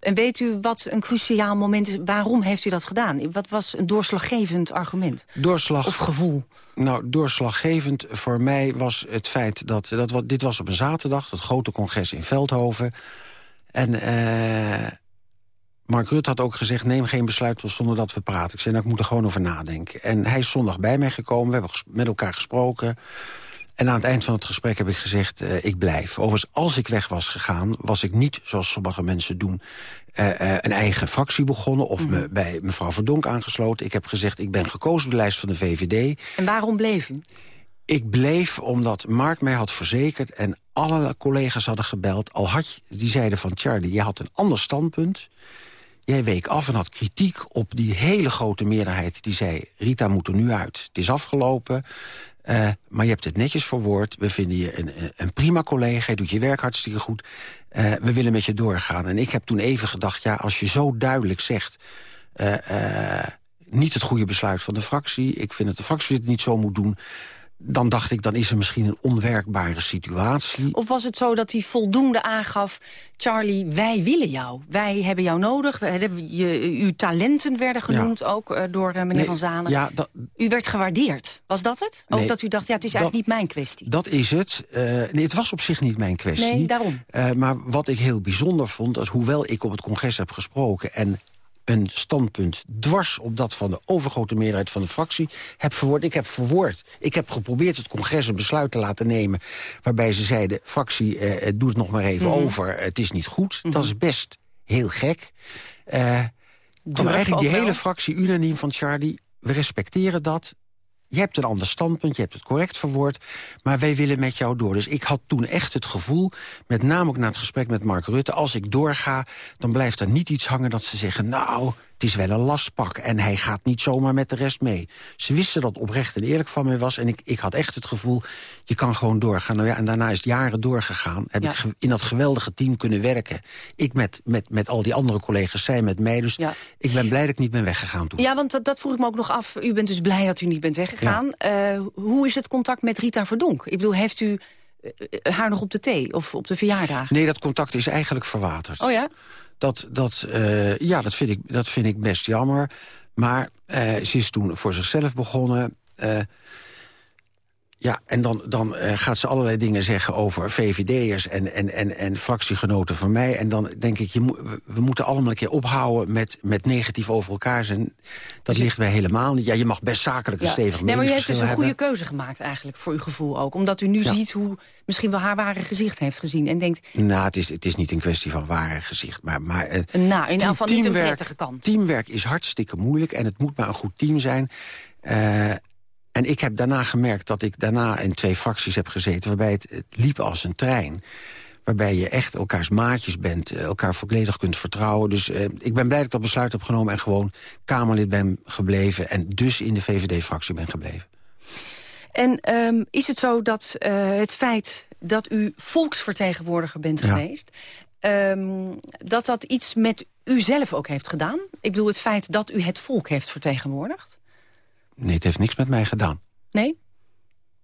Speaker 11: En weet u wat een cruciaal moment is? Waarom heeft u dat gedaan? Wat was een doorslaggevend argument?
Speaker 9: Doorslag,
Speaker 11: of gevoel?
Speaker 9: Nou, doorslaggevend voor mij was het feit dat... dat wat, dit was op een zaterdag, het grote congres in Veldhoven. En uh, Mark Rutte had ook gezegd... neem geen besluit zonder dat we praten. Ik zei, nou, ik moet er gewoon over nadenken. En hij is zondag bij mij gekomen, we hebben met elkaar gesproken... En aan het eind van het gesprek heb ik gezegd, uh, ik blijf. Overigens, als ik weg was gegaan, was ik niet, zoals sommige mensen doen... Uh, uh, een eigen fractie begonnen of mm me bij mevrouw Verdonk aangesloten. Ik heb gezegd, ik ben gekozen op de lijst van de VVD.
Speaker 11: En waarom bleef u?
Speaker 9: Ik bleef omdat Mark mij had verzekerd en alle collega's hadden gebeld. Al had je, die zeiden van, Charlie, je had een ander standpunt... Jij week af en had kritiek op die hele grote meerderheid... die zei, Rita moet er nu uit. Het is afgelopen, uh, maar je hebt het netjes verwoord. We vinden je een, een prima collega, je doet je werk hartstikke goed. Uh, we willen met je doorgaan. En ik heb toen even gedacht, ja, als je zo duidelijk zegt... Uh, niet het goede besluit van de fractie... ik vind dat de fractie het niet zo moet doen dan dacht ik, dan is er misschien een onwerkbare situatie.
Speaker 11: Of was het zo dat hij voldoende aangaf... Charlie, wij willen jou. Wij hebben jou nodig. We hebben je, uw talenten werden genoemd ja. ook uh, door uh, meneer
Speaker 9: nee,
Speaker 11: Van Zanen.
Speaker 9: Ja,
Speaker 11: u werd gewaardeerd. Was dat het? Ook
Speaker 9: nee,
Speaker 11: dat u dacht, ja, het is eigenlijk niet mijn kwestie.
Speaker 9: Dat is het. Uh, nee, het was op zich niet mijn kwestie.
Speaker 11: Nee, daarom.
Speaker 9: maar wat ik heel bijzonder vond... dat hoewel ik op het congres heb gesproken... en een standpunt dwars op dat van de overgrote meerderheid van de fractie heb verwoord. Ik heb verwoord. Ik heb geprobeerd het congres een besluit te laten nemen... waarbij ze zeiden, fractie, eh, doe het nog maar even mm -hmm. over. Het is niet goed. Mm -hmm. Dat is best heel gek. Uh, kwam eigenlijk die hele fractie unaniem van Charlie... we respecteren dat, je hebt een ander standpunt, je hebt het correct verwoord... maar wij willen met jou door. Dus ik had toen echt het gevoel, met name ook na het gesprek met Mark Rutte... als ik doorga, dan blijft er niet iets hangen dat ze zeggen... nou, het is wel een lastpak en hij gaat niet zomaar met de rest mee. Ze wisten dat oprecht en eerlijk van mij was... en ik, ik had echt het gevoel, je kan gewoon doorgaan. Nou ja, en daarna is het jaren doorgegaan. Heb ja. ik in dat geweldige team kunnen werken. Ik met, met, met al die andere collega's, zij met mij. Dus ja. ik ben blij dat ik niet ben weggegaan toen.
Speaker 11: Ja, want dat, dat vroeg ik me ook nog af. U bent dus blij dat u niet bent weggegaan. Ja. Uh, hoe is het contact met Rita Verdonk? Ik bedoel, heeft u haar nog op de thee of op de verjaardag?
Speaker 9: Nee, dat contact is eigenlijk verwaterd.
Speaker 11: Oh ja?
Speaker 9: Dat, dat, eh, ja, dat, vind ik, dat vind ik best jammer. Maar eh, ze is toen voor zichzelf begonnen... Eh, ja, en dan, dan uh, gaat ze allerlei dingen zeggen over VVD'ers en, en, en, en fractiegenoten van mij. En dan denk ik, je mo we moeten allemaal een keer ophouden met, met negatief over elkaar zijn. Dat ligt mij helemaal niet. Ja, je mag best zakelijk een
Speaker 11: ja.
Speaker 9: stevig
Speaker 11: Nee, maar je hebt dus een
Speaker 9: hebben.
Speaker 11: goede keuze gemaakt eigenlijk, voor uw gevoel ook. Omdat u nu
Speaker 9: Ja.
Speaker 11: ziet hoe misschien wel haar ware gezicht heeft gezien. En denkt,
Speaker 9: Nou, het is, het is niet een kwestie van ware gezicht. Maar, maar, eh,
Speaker 11: nou, in elk geval niet een prettige kant.
Speaker 9: Teamwerk is hartstikke moeilijk en het moet maar een goed team zijn. Eh, en ik heb daarna gemerkt dat ik daarna in twee fracties heb gezeten... waarbij het, het liep als een trein. Waarbij je echt elkaars maatjes bent, eh, elkaar volledig kunt vertrouwen. Dus eh, ik ben blij dat ik dat besluit heb genomen... en gewoon Kamerlid ben gebleven en dus in de VVD-fractie ben gebleven.
Speaker 11: En ehm, is het zo dat eh, het feit dat u volksvertegenwoordiger bent
Speaker 9: Ja.
Speaker 11: geweest... ehm, dat dat iets met u zelf ook heeft gedaan? Ik bedoel, het feit dat u het volk heeft vertegenwoordigd?
Speaker 9: Nee, het heeft niks met mij gedaan.
Speaker 11: Nee?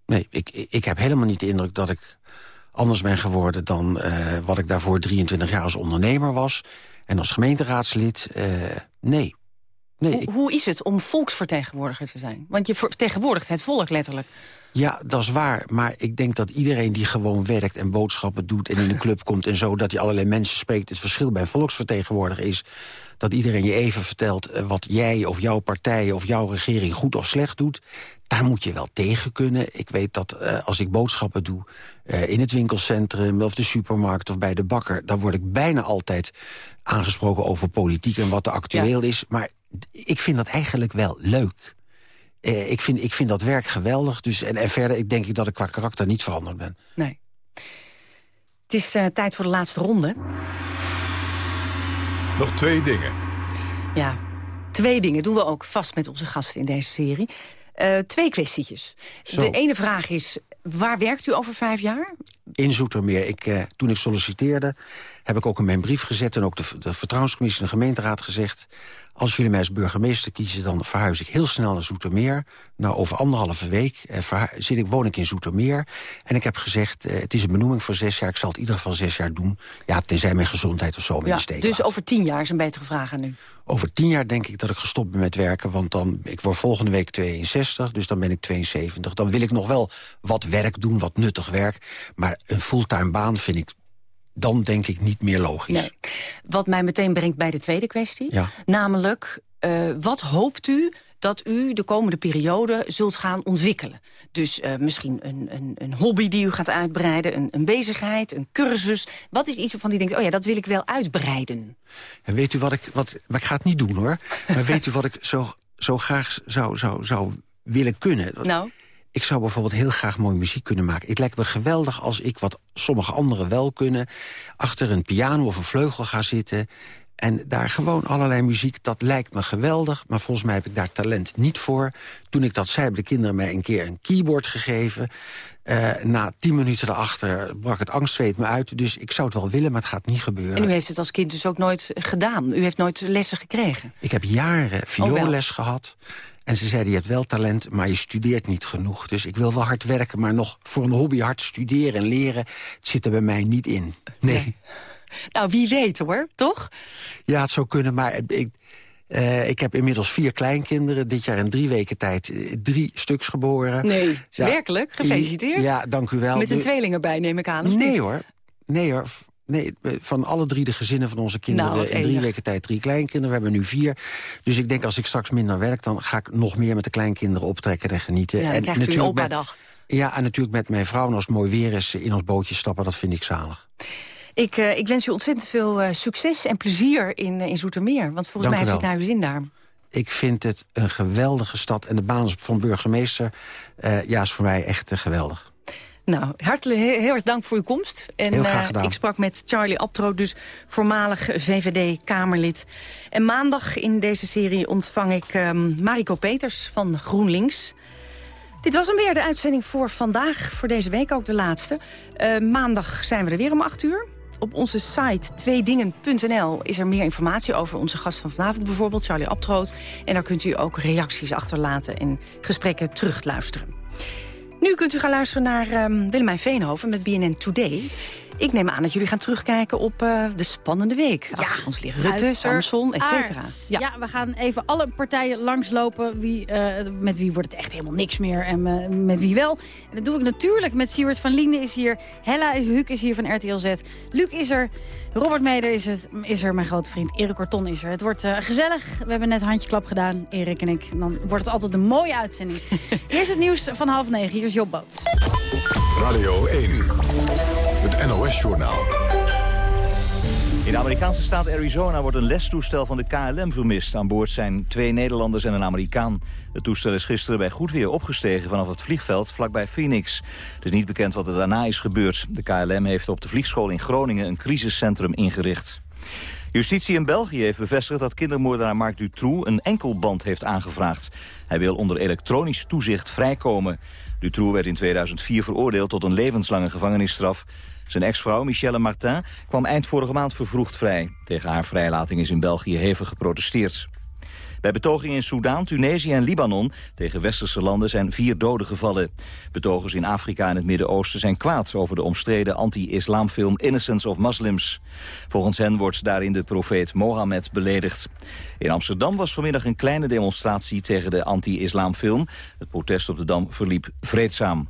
Speaker 9: Nee, ik, ik heb helemaal niet de indruk dat ik anders ben geworden... dan eh, wat ik daarvoor 23 jaar als ondernemer was. En als gemeenteraadslid, eh, nee. nee
Speaker 11: Hoe, hoe is het om volksvertegenwoordiger te zijn? Want je vertegenwoordigt het volk letterlijk.
Speaker 9: Ja, dat is waar. Maar ik denk dat iedereen die gewoon werkt en boodschappen doet... en in een club komt en zo, dat hij allerlei mensen spreekt. Het verschil bij een volksvertegenwoordiger is dat iedereen je even vertelt... eh, wat jij of jouw partij of jouw regering goed of slecht doet. Daar moet je wel tegen kunnen. Ik weet dat eh, als ik boodschappen doe eh, in het winkelcentrum... of de supermarkt of bij de bakker... dan word ik bijna altijd aangesproken over politiek en wat er actueel is. Maar ik vind dat eigenlijk wel leuk. Eh, ik, vind, ik vind dat werk geweldig. Dus, en, en verder ik denk ik dat ik qua karakter niet veranderd ben.
Speaker 11: Nee. Het is eh, tijd voor de laatste ronde.
Speaker 7: Nog twee dingen.
Speaker 11: Ja, twee dingen doen we ook vast met onze gasten in deze serie. Eh, twee kwestietjes.
Speaker 9: Zo.
Speaker 11: De ene vraag is, waar werkt u over vijf jaar?
Speaker 9: In Zoetermeer, ik, eh, toen ik solliciteerde... heb ik ook in mijn brief gezet en ook de, de Vertrouwenscommissie en de gemeenteraad gezegd... als jullie mij als burgemeester kiezen, dan verhuis ik heel snel naar Zoetermeer. Nou, over anderhalve week eh, zit ik, woon ik in Zoetermeer. En ik heb gezegd, eh, het is een benoeming voor zes jaar. Ik zal het in ieder geval zes jaar doen. Ja, tenzij mijn gezondheid of zo in
Speaker 11: Ja,
Speaker 9: de steek
Speaker 11: dus
Speaker 9: laat.
Speaker 11: over tien jaar is een betere vraag aan u.
Speaker 9: Over tien jaar denk ik dat ik gestopt ben met werken. Want dan, ik word volgende week 62, dus dan ben ik 72. Dan wil ik nog wel wat werk doen, wat nuttig werk. Maar een fulltime baan vind ik dan denk ik niet meer logisch.
Speaker 11: Nee. Wat mij meteen brengt bij de tweede kwestie.
Speaker 9: Ja.
Speaker 11: Namelijk, eh, wat hoopt u dat u de komende periode zult gaan ontwikkelen? Dus eh, misschien een, een, een hobby die u gaat uitbreiden, een, een bezigheid, een cursus. Wat is iets waarvan u denkt, oh ja, dat wil ik wel uitbreiden?
Speaker 9: En weet u wat ik, wat, maar ik ga het niet doen hoor. Maar weet u wat ik zo, zo graag zou, zou, zou willen kunnen?
Speaker 11: Nou?
Speaker 9: Ik zou bijvoorbeeld heel graag mooie muziek kunnen maken. Het lijkt me geweldig als ik, wat sommige anderen wel kunnen... achter een piano of een vleugel ga zitten... en daar gewoon allerlei muziek, dat lijkt me geweldig... maar volgens mij heb ik daar talent niet voor. Toen ik dat zei, hebben de kinderen mij een keer een keyboard gegeven. Eh, na tien minuten erachter brak het angstzweet me uit. Dus ik zou het wel willen, maar het gaat niet gebeuren.
Speaker 11: En u heeft het als kind dus ook nooit gedaan? U heeft nooit lessen gekregen?
Speaker 9: Ik heb jaren
Speaker 11: Oh,
Speaker 9: vioolles gehad. En ze zeiden, je hebt wel talent, maar je studeert niet genoeg. Dus ik wil wel hard werken, maar nog voor een hobby hard studeren en leren... het zit er bij mij niet in. Nee.
Speaker 11: Nou, wie weet hoor, toch?
Speaker 9: Ja, het zou kunnen, maar ik, eh, ik heb inmiddels vier kleinkinderen. Dit jaar in drie weken tijd eh, drie stuks geboren.
Speaker 11: Nee,
Speaker 9: Ja.
Speaker 11: werkelijk? Gefeliciteerd.
Speaker 9: Ja, dank u wel.
Speaker 11: Met een tweeling erbij, neem ik aan, of
Speaker 9: Nee
Speaker 11: niet?
Speaker 9: hoor, nee hoor. Nee, eh, van alle drie de gezinnen van onze kinderen...
Speaker 11: Nou,
Speaker 9: in drie weken tijd drie kleinkinderen. We hebben nu vier. Dus ik denk als ik straks minder werk... dan ga ik nog meer met de kleinkinderen optrekken en genieten.
Speaker 11: Ja,
Speaker 9: en
Speaker 11: een
Speaker 9: natuurlijk met-
Speaker 11: opa-dag.
Speaker 9: Ja, en natuurlijk met mijn vrouw, en als het mooi weer is... in ons bootje stappen, dat vind ik zalig.
Speaker 11: Ik, eh, ik wens u ontzettend veel eh, succes en plezier in, in Zoetermeer. Want volgens
Speaker 9: Dank
Speaker 11: mij heeft het naar uw zin daar.
Speaker 9: Ik vind het een geweldige stad. En de baan van burgemeester ja, is voor mij echt geweldig.
Speaker 11: Nou, hartelijk heel, heel erg dank voor uw komst. En,
Speaker 9: Heel graag
Speaker 11: eh, ik sprak met Charlie Abtro, dus voormalig VVD-Kamerlid. En maandag in deze serie ontvang ik ehm, Mariko Peters van GroenLinks. Dit was hem weer, de uitzending voor vandaag. Voor deze week ook de laatste. Eh, maandag zijn we er weer om 8 uur. Op onze site tweedingen.nl is er meer informatie over onze gast van vanavond. Bijvoorbeeld Charlie Abtroot. En daar kunt u ook reacties achterlaten en gesprekken terugluisteren. Nu kunt u gaan luisteren naar ehm, Willemijn Veenhoven met BNN Today. Ik neem aan dat jullie gaan terugkijken op uh, de spannende week. Ja, Achter ons liggen Rutte, Samson, et cetera.
Speaker 17: Ja. ja. we gaan even alle partijen langslopen. Wie, uh, met wie wordt het echt helemaal niks meer en uh, met wie wel. En dat doe ik natuurlijk met Siewert van Linden is hier. Hella is, Huuk is hier van RTL Z. Luc is er. Robert Meder is, het, is er, mijn grote vriend. Erik Corton is er. Het wordt uh, gezellig. We hebben net handjeklap gedaan, Erik en ik. En dan wordt het altijd een mooie uitzending. Eerst het nieuws van half negen. Hier is Job Boot.
Speaker 7: Radio 1. NOS-journaal.
Speaker 1: In de Amerikaanse staat Arizona wordt een lestoestel van de KLM vermist. Aan boord zijn twee Nederlanders en een Amerikaan. Het toestel is gisteren bij goed weer opgestegen vanaf het vliegveld vlakbij Phoenix. Het is niet bekend wat er daarna is gebeurd. De KLM heeft op de vliegschool in Groningen een crisiscentrum ingericht. Justitie in België heeft bevestigd dat kindermoordenaar Marc Dutroux een enkelband heeft aangevraagd. Hij wil onder elektronisch toezicht vrijkomen. Dutroux werd in 2004 veroordeeld tot een levenslange gevangenisstraf. Zijn ex-vrouw Michelle Martin kwam eind vorige maand vervroegd vrij. Tegen haar vrijlating is in België hevig geprotesteerd. Bij betogingen in Soudaan, Tunesië en Libanon tegen westerse landen zijn vier doden gevallen. Betogers in Afrika en het Midden-Oosten zijn kwaad over de omstreden anti-islamfilm Innocence of Muslims. Volgens hen wordt daarin de profeet Mohammed beledigd. In Amsterdam was vanmiddag een kleine demonstratie tegen de anti-islamfilm. Het protest op de Dam verliep vreedzaam.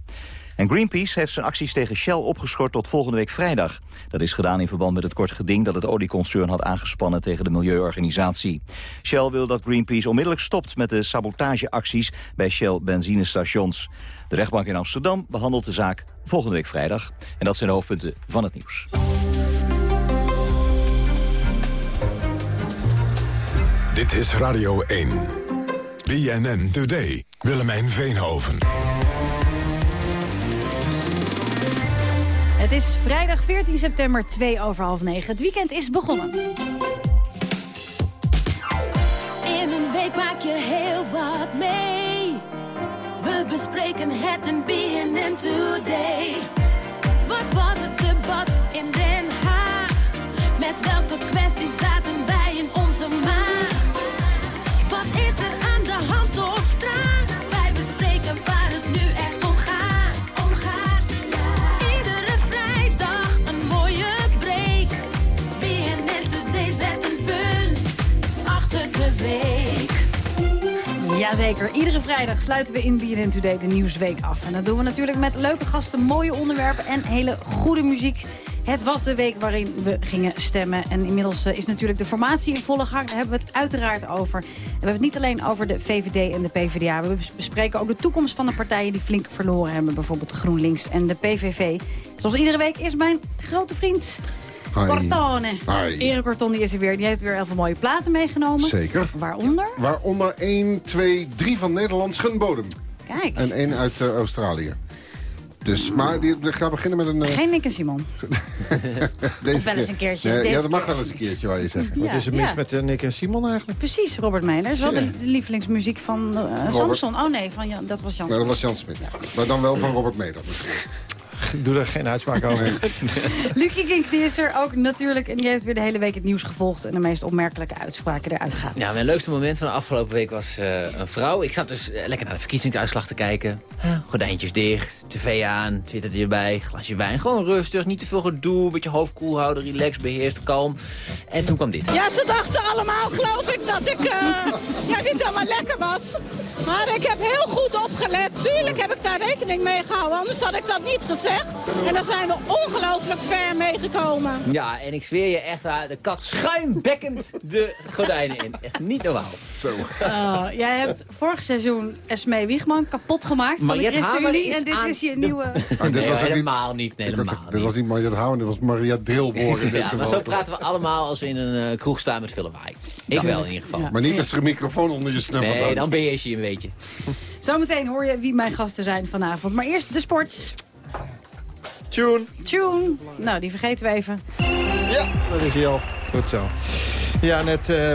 Speaker 1: En Greenpeace heeft zijn acties tegen Shell opgeschort tot volgende week vrijdag. Dat is gedaan in verband met het kort geding dat het olieconcern had aangespannen tegen de milieuorganisatie. Shell wil dat Greenpeace onmiddellijk stopt met de sabotageacties bij Shell benzinestations. De rechtbank in Amsterdam behandelt de zaak volgende week vrijdag. En dat zijn de hoofdpunten van het nieuws.
Speaker 7: Dit is Radio 1. BNN Today. Willemijn Veenhoven.
Speaker 17: Het is vrijdag 14 september, 2 over half 9. Het weekend is begonnen.
Speaker 18: In een week maak je heel wat mee. We bespreken het in BNN Today. Wat was het debat in Den Haag? Met welke kwestie zaten wij
Speaker 17: Jazeker, iedere vrijdag sluiten we in BNN Today de Nieuwsweek af. En dat doen we natuurlijk met leuke gasten, mooie onderwerpen en hele goede muziek. Het was de week waarin we gingen stemmen. En inmiddels eh, is natuurlijk de formatie in volle gang. Daar hebben we het uiteraard over. En we hebben het niet alleen over de VVD en de PvdA. We bespreken ook de toekomst van de partijen die flink verloren hebben. Bijvoorbeeld GroenLinks en de PVV. Zoals iedere week is mijn grote vriend... Cortone. Erik Corton die is er weer. Die heeft weer heel veel mooie platen meegenomen.
Speaker 19: Zeker.
Speaker 17: Waaronder?
Speaker 19: Waaronder 1, 2, 3 van Nederland Schunbodem.
Speaker 17: Kijk.
Speaker 19: En 1 uit uh, Australië. Dus, maar die, ik ga beginnen met een... Uh...
Speaker 17: Geen Nick en Simon.
Speaker 19: Deze
Speaker 17: of wel eens een keertje.
Speaker 19: Nee, ja, dat mag wel eens een keertje, waar je zegt.
Speaker 17: Ja,
Speaker 20: Wat is er mis
Speaker 17: ja.
Speaker 20: met uh, Nick en Simon eigenlijk?
Speaker 17: Precies, Robert is wel de, de lievelingsmuziek van uh, Samson. Oh nee, van Jan, dat was Jan
Speaker 19: Nee, dat was Jan Smit. Maar dan wel van Robert Meder.
Speaker 20: Ik doe er geen uitspraak over.
Speaker 17: Lucie Kink die is er ook natuurlijk. En die heeft weer de hele week het nieuws gevolgd. En de meest opmerkelijke uitspraken eruit gehaald.
Speaker 21: Ja, mijn leukste moment van de afgelopen week was uh, een vrouw. Ik zat dus uh, lekker naar de verkiezingsuitslag te kijken. Gordijntjes dicht, tv aan, Twitter erbij, glasje wijn. Gewoon rustig, niet te veel gedoe, een beetje hoofd koel houden, relax, beheerst, kalm. En toen kwam dit.
Speaker 22: Ja, ze dachten allemaal, geloof ik, dat ik uh, ja, niet helemaal lekker was. Maar ik heb heel goed opgelet. Tuurlijk heb ik daar rekening mee gehouden, anders had ik dat niet gezegd. En daar zijn we ongelooflijk ver mee gekomen.
Speaker 21: Ja, en ik zweer je echt, de kat schuimbekkend de gordijnen in. Echt niet normaal.
Speaker 19: Zo.
Speaker 17: Oh, jij hebt vorig seizoen Esmee Wiegman kapot gemaakt van de ChristenUnie. En dit is je nieuwe...
Speaker 19: Ah, dit
Speaker 21: nee,
Speaker 19: was
Speaker 21: helemaal niet. Nee, helemaal
Speaker 19: dit was niet Mariette Houwen, dit was Maria dit
Speaker 21: Ja, maar zo praten we allemaal als we in een uh, kroeg staan met veel lawaai. Ik wel in ieder geval.
Speaker 19: Ja. Maar niet als er een microfoon onder je snuffel
Speaker 21: Nee, dan je je een beetje.
Speaker 17: Zometeen hoor je wie mijn gasten zijn vanavond. Maar eerst de sport.
Speaker 20: Tune.
Speaker 17: Tune. Nou, die vergeten we even.
Speaker 20: Ja, dat is hij al. Goed zo. Ja, net... Uh,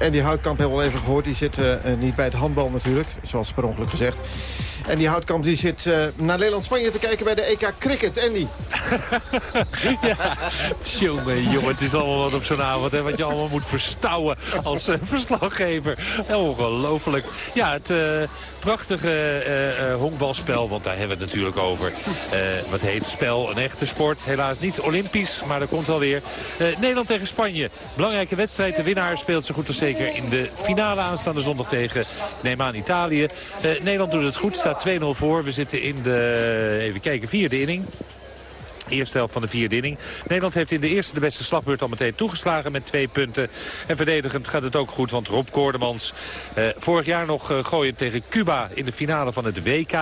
Speaker 20: Andy Houtkamp hebben we al even gehoord. Die zit uh, niet bij het handbal natuurlijk, zoals per ongeluk gezegd. En die Houtkamp die zit uh, naar Nederland-Spanje te kijken bij de EK Cricket. Andy.
Speaker 13: ja, jongen, jongen, het is allemaal wat op zo'n avond. Hè, wat je allemaal moet verstouwen als uh, verslaggever. Ongelooflijk. Ja, het uh, prachtige honkbalspel, want daar hebben we het natuurlijk over. wat heet spel, een echte sport. Helaas niet olympisch, maar dat komt wel weer. Nederland tegen Spanje. Belangrijke wedstrijd. De winnaar speelt zo goed als zeker in de finale aanstaande zondag tegen, neem aan, Italië. Nederland doet het goed, staat 2-0 voor. We zitten in de, even kijken, vierde inning eerste helft van de vierde inning. Nederland heeft in de eerste de beste slagbeurt al meteen toegeslagen met twee punten. En verdedigend gaat het ook goed, want Rob Koordemans... Eh, vorig jaar nog uh, gooien tegen Cuba in de finale van het WK.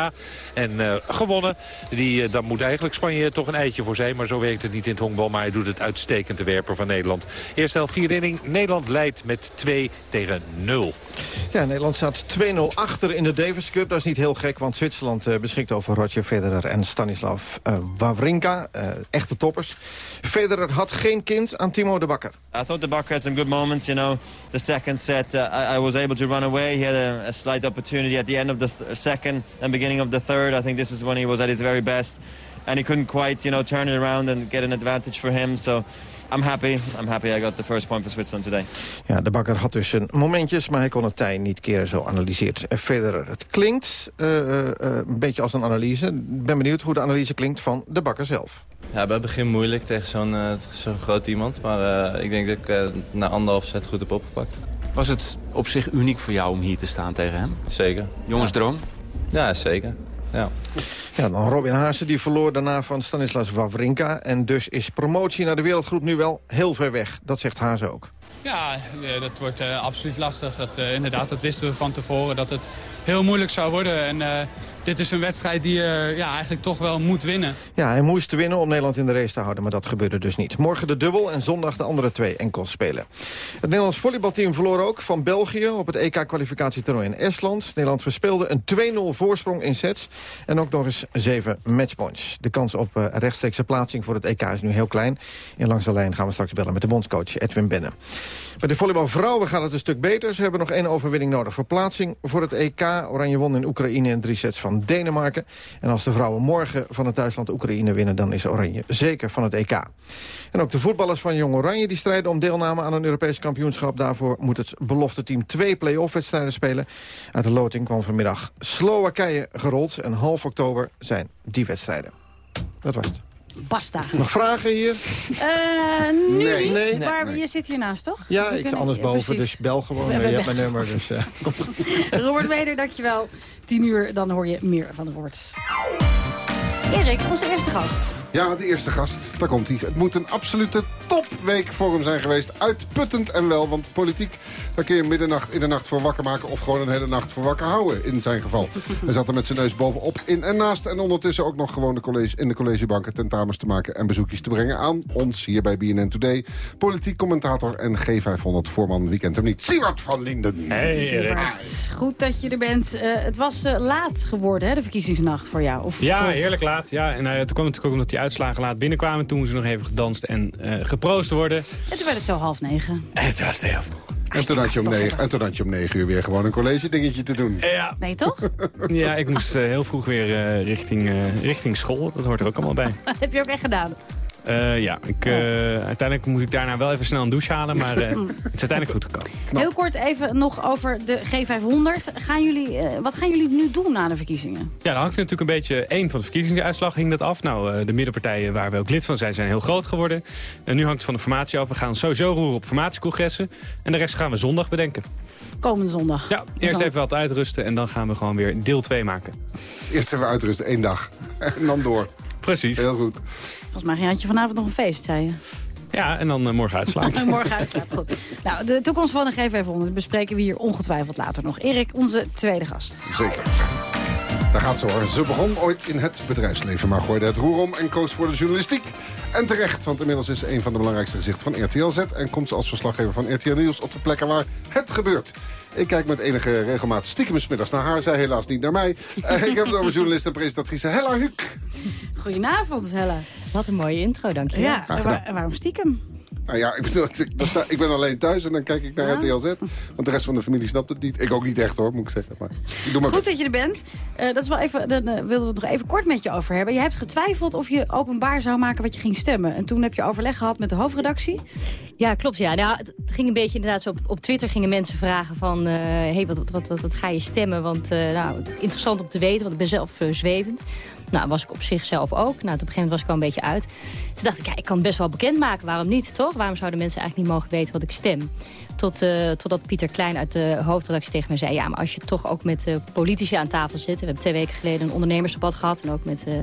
Speaker 13: En uh, gewonnen. Die, daar moet eigenlijk Spanje toch een eitje voor zijn. Maar zo werkt het niet in het honkbal. Maar hij doet het uitstekend, de werper van Nederland. Eerste helft vierde inning. Nederland leidt met 2 tegen 0.
Speaker 20: Ja, Nederland staat 2-0 achter in de Davis Cup. Dat is niet heel gek, want Zwitserland beschikt over Roger Federer en Stanislav Wawrinka. Uh, echte toppers. Federer had geen kind aan Timo de Bakker.
Speaker 23: I thought de Bakker had some good moments, you know. The second set, uh, I, was able to run away. He had a, slight opportunity at the end of the th second and beginning of the third. I think this is when he was at his very best. And he couldn't quite, you know, turn it around and get an advantage for him. So I'm happy. I'm happy I got the first point for Switzerland today.
Speaker 20: Ja, de bakker had dus zijn momentjes, maar hij kon het tij niet keren, zo analyseert Federer. Het klinkt uh, uh, een beetje als een analyse. Ik ben benieuwd hoe de analyse klinkt van de bakker zelf.
Speaker 24: Ja, bij het begin moeilijk tegen zo'n uh, zo groot iemand. Maar ik denk dat ik na anderhalf set goed heb opgepakt.
Speaker 25: Was het op zich uniek voor jou om hier te staan tegen hem?
Speaker 24: Zeker.
Speaker 25: Jongensdroom?
Speaker 24: Ja, zeker. Ja.
Speaker 20: Ja, dan Robin Haase die verloor daarna van Stanislas Wawrinka. En dus is promotie naar de wereldgroep nu wel heel ver weg. Dat zegt Haase ook.
Speaker 26: Ja, eh, dat wordt uh, absoluut lastig. Dat, uh, inderdaad, dat wisten we van tevoren dat het heel moeilijk zou worden. En uh, dit is een wedstrijd die je ja, eigenlijk toch wel moet winnen.
Speaker 20: Ja, hij moest winnen om Nederland in de race te houden, maar dat gebeurde dus niet. Morgen de dubbel en zondag de andere twee enkels spelen. Het Nederlands volleybalteam verloor ook van België op het EK-kwalificatietoernooi in Estland. Nederland verspeelde een 2-0 voorsprong in sets en ook nog eens 7 matchpoints. De kans op uh, rechtstreekse plaatsing voor het EK is nu heel klein. En langs de lijn gaan we straks bellen met de bondscoach Edwin Benne. Bij de volleybalvrouwen gaat het een stuk beter. Ze hebben nog één overwinning nodig voor plaatsing voor het EK. Oranje won in Oekraïne in drie sets van Denemarken. En als de vrouwen morgen van het thuisland Oekraïne winnen... dan is Oranje zeker van het EK. En ook de voetballers van Jong Oranje die strijden om deelname aan een Europees kampioenschap. Daarvoor moet het belofte team twee play-off wedstrijden spelen. Uit de loting kwam vanmiddag Slowakije gerold. En half oktober zijn die wedstrijden. Dat was het.
Speaker 17: Basta.
Speaker 20: Nog vragen hier?
Speaker 17: Uh, nu
Speaker 20: nee.
Speaker 17: niet,
Speaker 20: nee.
Speaker 17: maar
Speaker 20: nee.
Speaker 17: je zit hiernaast, toch?
Speaker 20: Ja, ik anders boven, dus bel gewoon. Je hebt mijn nummer, dus uh, goed.
Speaker 17: Robert Weder, dankjewel. 10 uur, dan hoor je meer van het woord. Erik, onze eerste gast.
Speaker 19: Ja, de eerste gast. Daar komt hij. Het moet een absolute topweek voor hem zijn geweest. Uitputtend en wel, want politiek... daar kun je middernacht in de nacht voor wakker maken... of gewoon een hele nacht voor wakker houden, in zijn geval. Hij zat er met zijn neus bovenop, in en naast... en ondertussen ook nog gewoon de college, in de collegebanken tentamens te maken... en bezoekjes te brengen aan ons hier bij BNN Today. Politiek commentator en G500-voorman Weekend hem niet. Siewert van Linden.
Speaker 25: Hey, Erik.
Speaker 17: Goed dat je er bent. Uh, het was uh, laat geworden, hè, de verkiezingsnacht voor jou. Of
Speaker 25: ja,
Speaker 17: voor...
Speaker 25: heerlijk laat. Ja, en uh, het kwam natuurlijk ook omdat die uitslagen laat binnenkwamen. Toen ze nog even gedanst en geproost worden.
Speaker 17: En toen werd het zo half negen.
Speaker 25: En het was heel vroeg.
Speaker 19: En toen, had je om negen, en toen had je om negen uur weer gewoon een college dingetje te doen.
Speaker 25: Ja.
Speaker 17: Nee, toch?
Speaker 25: ja, ik moest uh, heel vroeg weer uh, richting, uh, richting school. Dat hoort er ook allemaal bij.
Speaker 17: Dat heb je ook echt gedaan?
Speaker 25: Uh, ja, ik, uh, uiteindelijk moet ik daarna wel even snel een douche halen, maar uh, het is uiteindelijk goed gekomen.
Speaker 17: Heel kort even nog over de G500. Gaan jullie, wat gaan jullie nu doen na de verkiezingen?
Speaker 25: Ja, dan hangt natuurlijk een beetje één van de verkiezingsuitslag hing dat af. Nou, de middenpartijen waar we ook lid van zijn, zijn heel groot geworden. En nu hangt het van de formatie af. We gaan sowieso roeren op formatiecongressen. En de rest gaan we zondag bedenken.
Speaker 17: Komende zondag?
Speaker 25: Ja, eerst even wat uitrusten en dan gaan we gewoon weer deel 2 maken.
Speaker 19: Eerst even uitrusten, één dag. En dan door.
Speaker 25: Precies.
Speaker 19: Heel goed.
Speaker 17: Volgens mij had je vanavond nog een feest, zei je.
Speaker 25: Ja, en dan uh, morgen uitslapen.
Speaker 17: morgen uitslapen, goed. Nou, de toekomst van de G500 bespreken we hier ongetwijfeld later nog. Erik, onze tweede gast.
Speaker 19: Zeker. Daar gaat ze hoor. Ze begon ooit in het bedrijfsleven, maar gooide het roer om en koos voor de journalistiek. En terecht, want inmiddels is ze een van de belangrijkste gezichten van RTL Z... en komt ze als verslaggever van RTL Nieuws op de plekken waar het gebeurt. Ik kijk met enige regelmaat stiekem smiddags naar haar. Zij helaas niet naar mij. Uh, ik heb het over journalist en presentatrice Hella Huuk.
Speaker 17: Goedenavond, Hella.
Speaker 27: Wat een mooie intro, dankjewel.
Speaker 17: Ja, en, waar, en waarom stiekem?
Speaker 19: Nou ja, ik, bedoel, ik, dan sta- ik ben alleen thuis en dan kijk ik naar RTL Z. Want de rest van de familie snapt het niet. Ik ook niet echt hoor, moet ik zeggen. Maar ik doe maar
Speaker 17: Goed dat je er bent. Eh, dat is wel even, dan eh, wilden we het nog even kort met je over hebben. Je hebt getwijfeld of je openbaar zou maken wat je ging stemmen. En toen heb je overleg gehad met de hoofdredactie.
Speaker 28: Ja, klopt. Ja. Nou, het ging een beetje inderdaad zo. Op, op Twitter gingen mensen vragen van... eh hey, wat, wat, wat, wat, wat ga je stemmen? Want eh, nou, interessant om te weten, want ik ben zelf eh, zwevend. Nou, was ik op zichzelf ook. Nou, op een gegeven moment was ik wel een beetje uit. Toen dacht ik, ja, ik kan het best wel bekendmaken. Waarom niet, toch? Waarom zouden mensen eigenlijk niet mogen weten wat ik stem? Tot, eh, totdat Pieter Klein uit de hoofdredactie tegen mij zei... ja, maar als je toch ook met eh, politici aan tafel zit... we hebben twee weken geleden een ondernemersdebat gehad... en ook met, eh,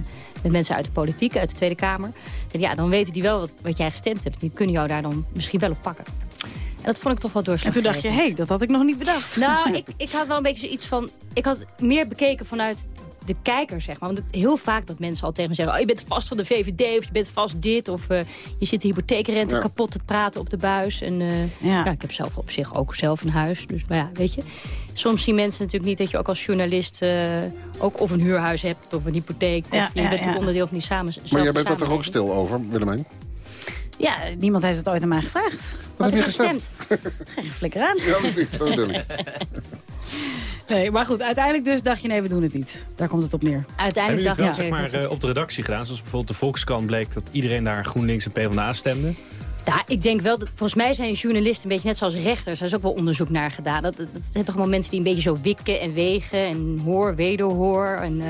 Speaker 28: met mensen uit de politiek, uit de Tweede Kamer... En ja, dan weten die wel wat, wat jij gestemd hebt. Die kunnen jou daar dan misschien wel op pakken. En dat vond ik toch wel
Speaker 17: En
Speaker 28: doorslaggevend.
Speaker 17: toen dacht je, hé, hey, dat had ik nog niet bedacht.
Speaker 28: Nou, ik, ik had wel een beetje zoiets van... Ik had meer bekeken vanuit de kijker, zeg maar. Want het, heel vaak dat mensen al tegen me zeggen... Oh, je bent vast van de VVD, of je bent vast dit... of eh, je zit de hypotheekrente
Speaker 17: Ja.
Speaker 28: kapot te praten op de buis. En eh, ja. ik heb zelf op zich ook zelf een huis. Dus maar ja, weet je. Soms zien mensen natuurlijk niet dat je ook als journalist... eh, ook of een huurhuis hebt, of een hypotheek...
Speaker 17: Ja,
Speaker 28: of je
Speaker 17: ja,
Speaker 28: bent
Speaker 17: ja.
Speaker 28: een onderdeel van die samen.
Speaker 19: Maar jij bent er toch ook stil over, Willemijn?
Speaker 17: Ja, niemand heeft het ooit aan mij gevraagd.
Speaker 19: Wat heb je gestemd?
Speaker 17: Flikker aan.
Speaker 19: Ja, precies, dat bedoel ik.
Speaker 17: Nee, maar goed, uiteindelijk dus dacht je, nee, we doen het niet. Daar komt het op neer.
Speaker 25: Hebben jullie het wel zeg maar, eh, op de redactie gedaan? Zoals bijvoorbeeld de Volkskrant bleek dat iedereen daar GroenLinks en PvdA stemde.
Speaker 28: Ja, ik denk wel dat volgens mij zijn journalisten een beetje net zoals rechters. Daar is ook wel onderzoek naar gedaan. Dat, dat zijn toch wel mensen die een beetje zo wikken en wegen en hoor, wederhoor. En, eh,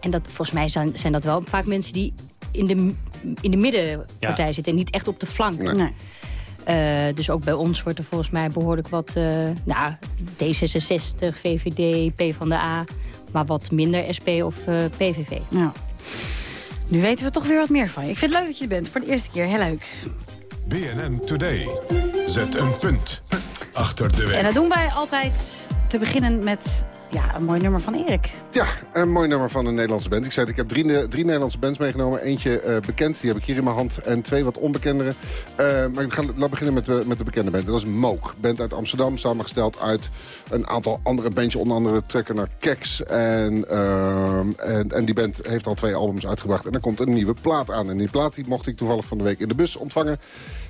Speaker 28: en dat, volgens mij zijn, zijn dat wel vaak mensen die in de, in de middenpartij
Speaker 17: Ja.
Speaker 28: zitten en niet echt op de flank.
Speaker 17: Nee.
Speaker 28: Eh, dus ook bij ons wordt er volgens mij behoorlijk wat... eh, nou, D66, VVD, PvdA, maar wat minder SP of eh, PVV.
Speaker 17: Nou, nu weten we toch weer wat meer van je. Ik vind het leuk dat je er bent. Voor de eerste keer, heel leuk.
Speaker 7: BNN Today. Zet een punt achter de
Speaker 17: En
Speaker 7: week.
Speaker 17: dat doen wij altijd te beginnen met ja, een mooi nummer van Erik.
Speaker 19: Ja, een mooi nummer van een Nederlandse band. Ik zei het, ik heb drie, drie Nederlandse bands meegenomen. Eentje eh, bekend, die heb ik hier in mijn hand. En twee wat onbekendere. Eh, maar ik ga laat beginnen met de, met de bekende band. Dat is Mook. Band uit Amsterdam, samengesteld uit een aantal andere bandjes. Onder andere Trekker naar Keks. En, ehm, en, en die band heeft al twee albums uitgebracht. En er komt een nieuwe plaat aan. En die plaat die mocht ik toevallig van de week in de bus ontvangen.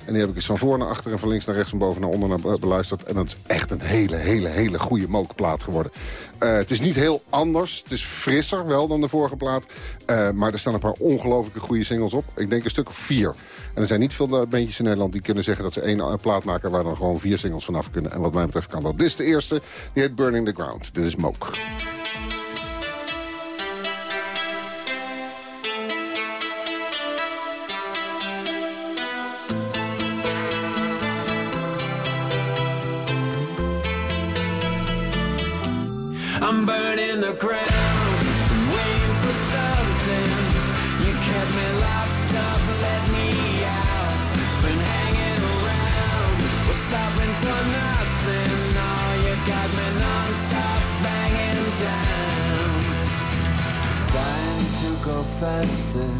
Speaker 19: En die heb ik eens van voor naar achter en van links naar rechts en boven naar onder naar be- beluisterd. En dat is echt een hele, hele, hele goede mookplaat geworden. Eh, het is niet heel anders. Het is frisser wel dan de vorige plaat. Eh, maar er staan een paar ongelooflijke goede singles op. Ik denk een stuk of vier. En er zijn niet veel eh, bandjes in Nederland die kunnen zeggen dat ze één plaat maken... waar dan gewoon vier singles vanaf kunnen. En wat mij betreft kan dat. Dit is de eerste. Die heet Burning the Ground. Dit is Mook.
Speaker 29: I'm the ground, waiting for something. You kept me locked up, let me out. Been hanging around, stopping for nothing. You got me banging down. To go faster.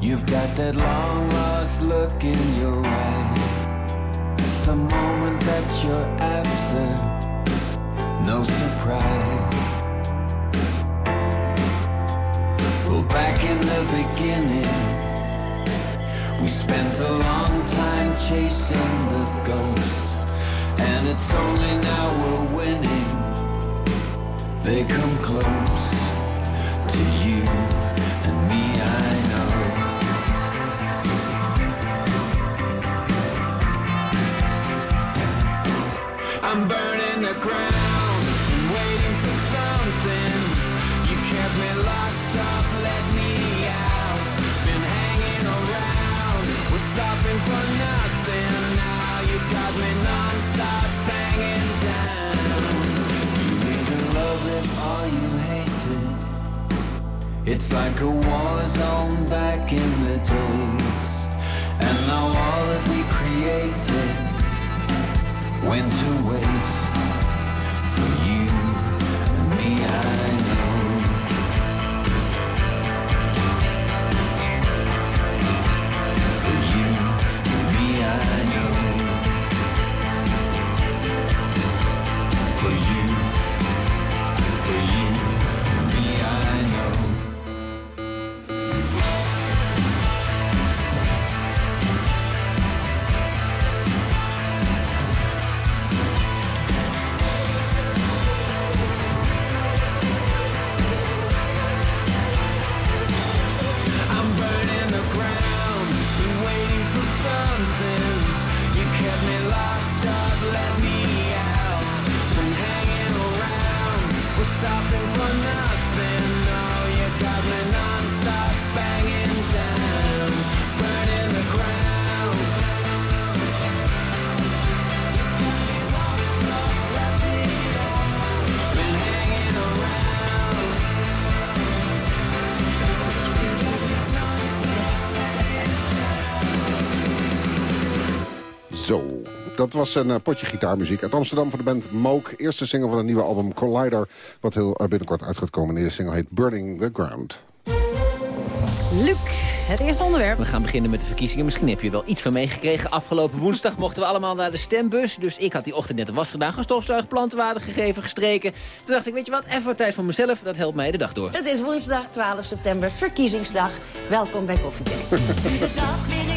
Speaker 29: You've got that long lost look in your eye. It's the moment that you're after no surprise. Back in the beginning, we spent a long time chasing the ghosts, and it's only now we're winning. They come close
Speaker 19: dat was een eh, potje gitaarmuziek uit Amsterdam voor de band Moke. Eerste single van het nieuwe album Collider, wat heel eh, binnenkort uit gaat komen. De single heet Burning the Ground.
Speaker 17: Luc, het eerste onderwerp.
Speaker 21: We gaan beginnen met de verkiezingen. Misschien heb je er wel iets van meegekregen. Afgelopen woensdag mochten we allemaal naar de stembus. Dus ik had die ochtend net de was gedaan, gestofzuigd, plantenwater gegeven, gestreken. Toen dacht ik, weet je wat, even wat tijd voor mezelf. Dat helpt mij de dag door.
Speaker 30: Het is woensdag 12 september, verkiezingsdag. Welkom bij Koffietijd.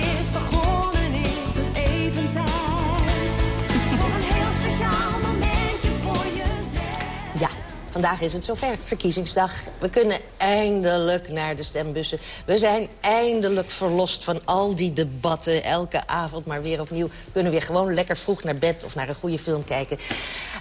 Speaker 30: vandaag is het zover, verkiezingsdag. We kunnen eindelijk naar de stembussen. We zijn eindelijk verlost van al die debatten. Elke avond maar weer opnieuw. Kunnen weer gewoon lekker vroeg naar bed of naar een goede film kijken.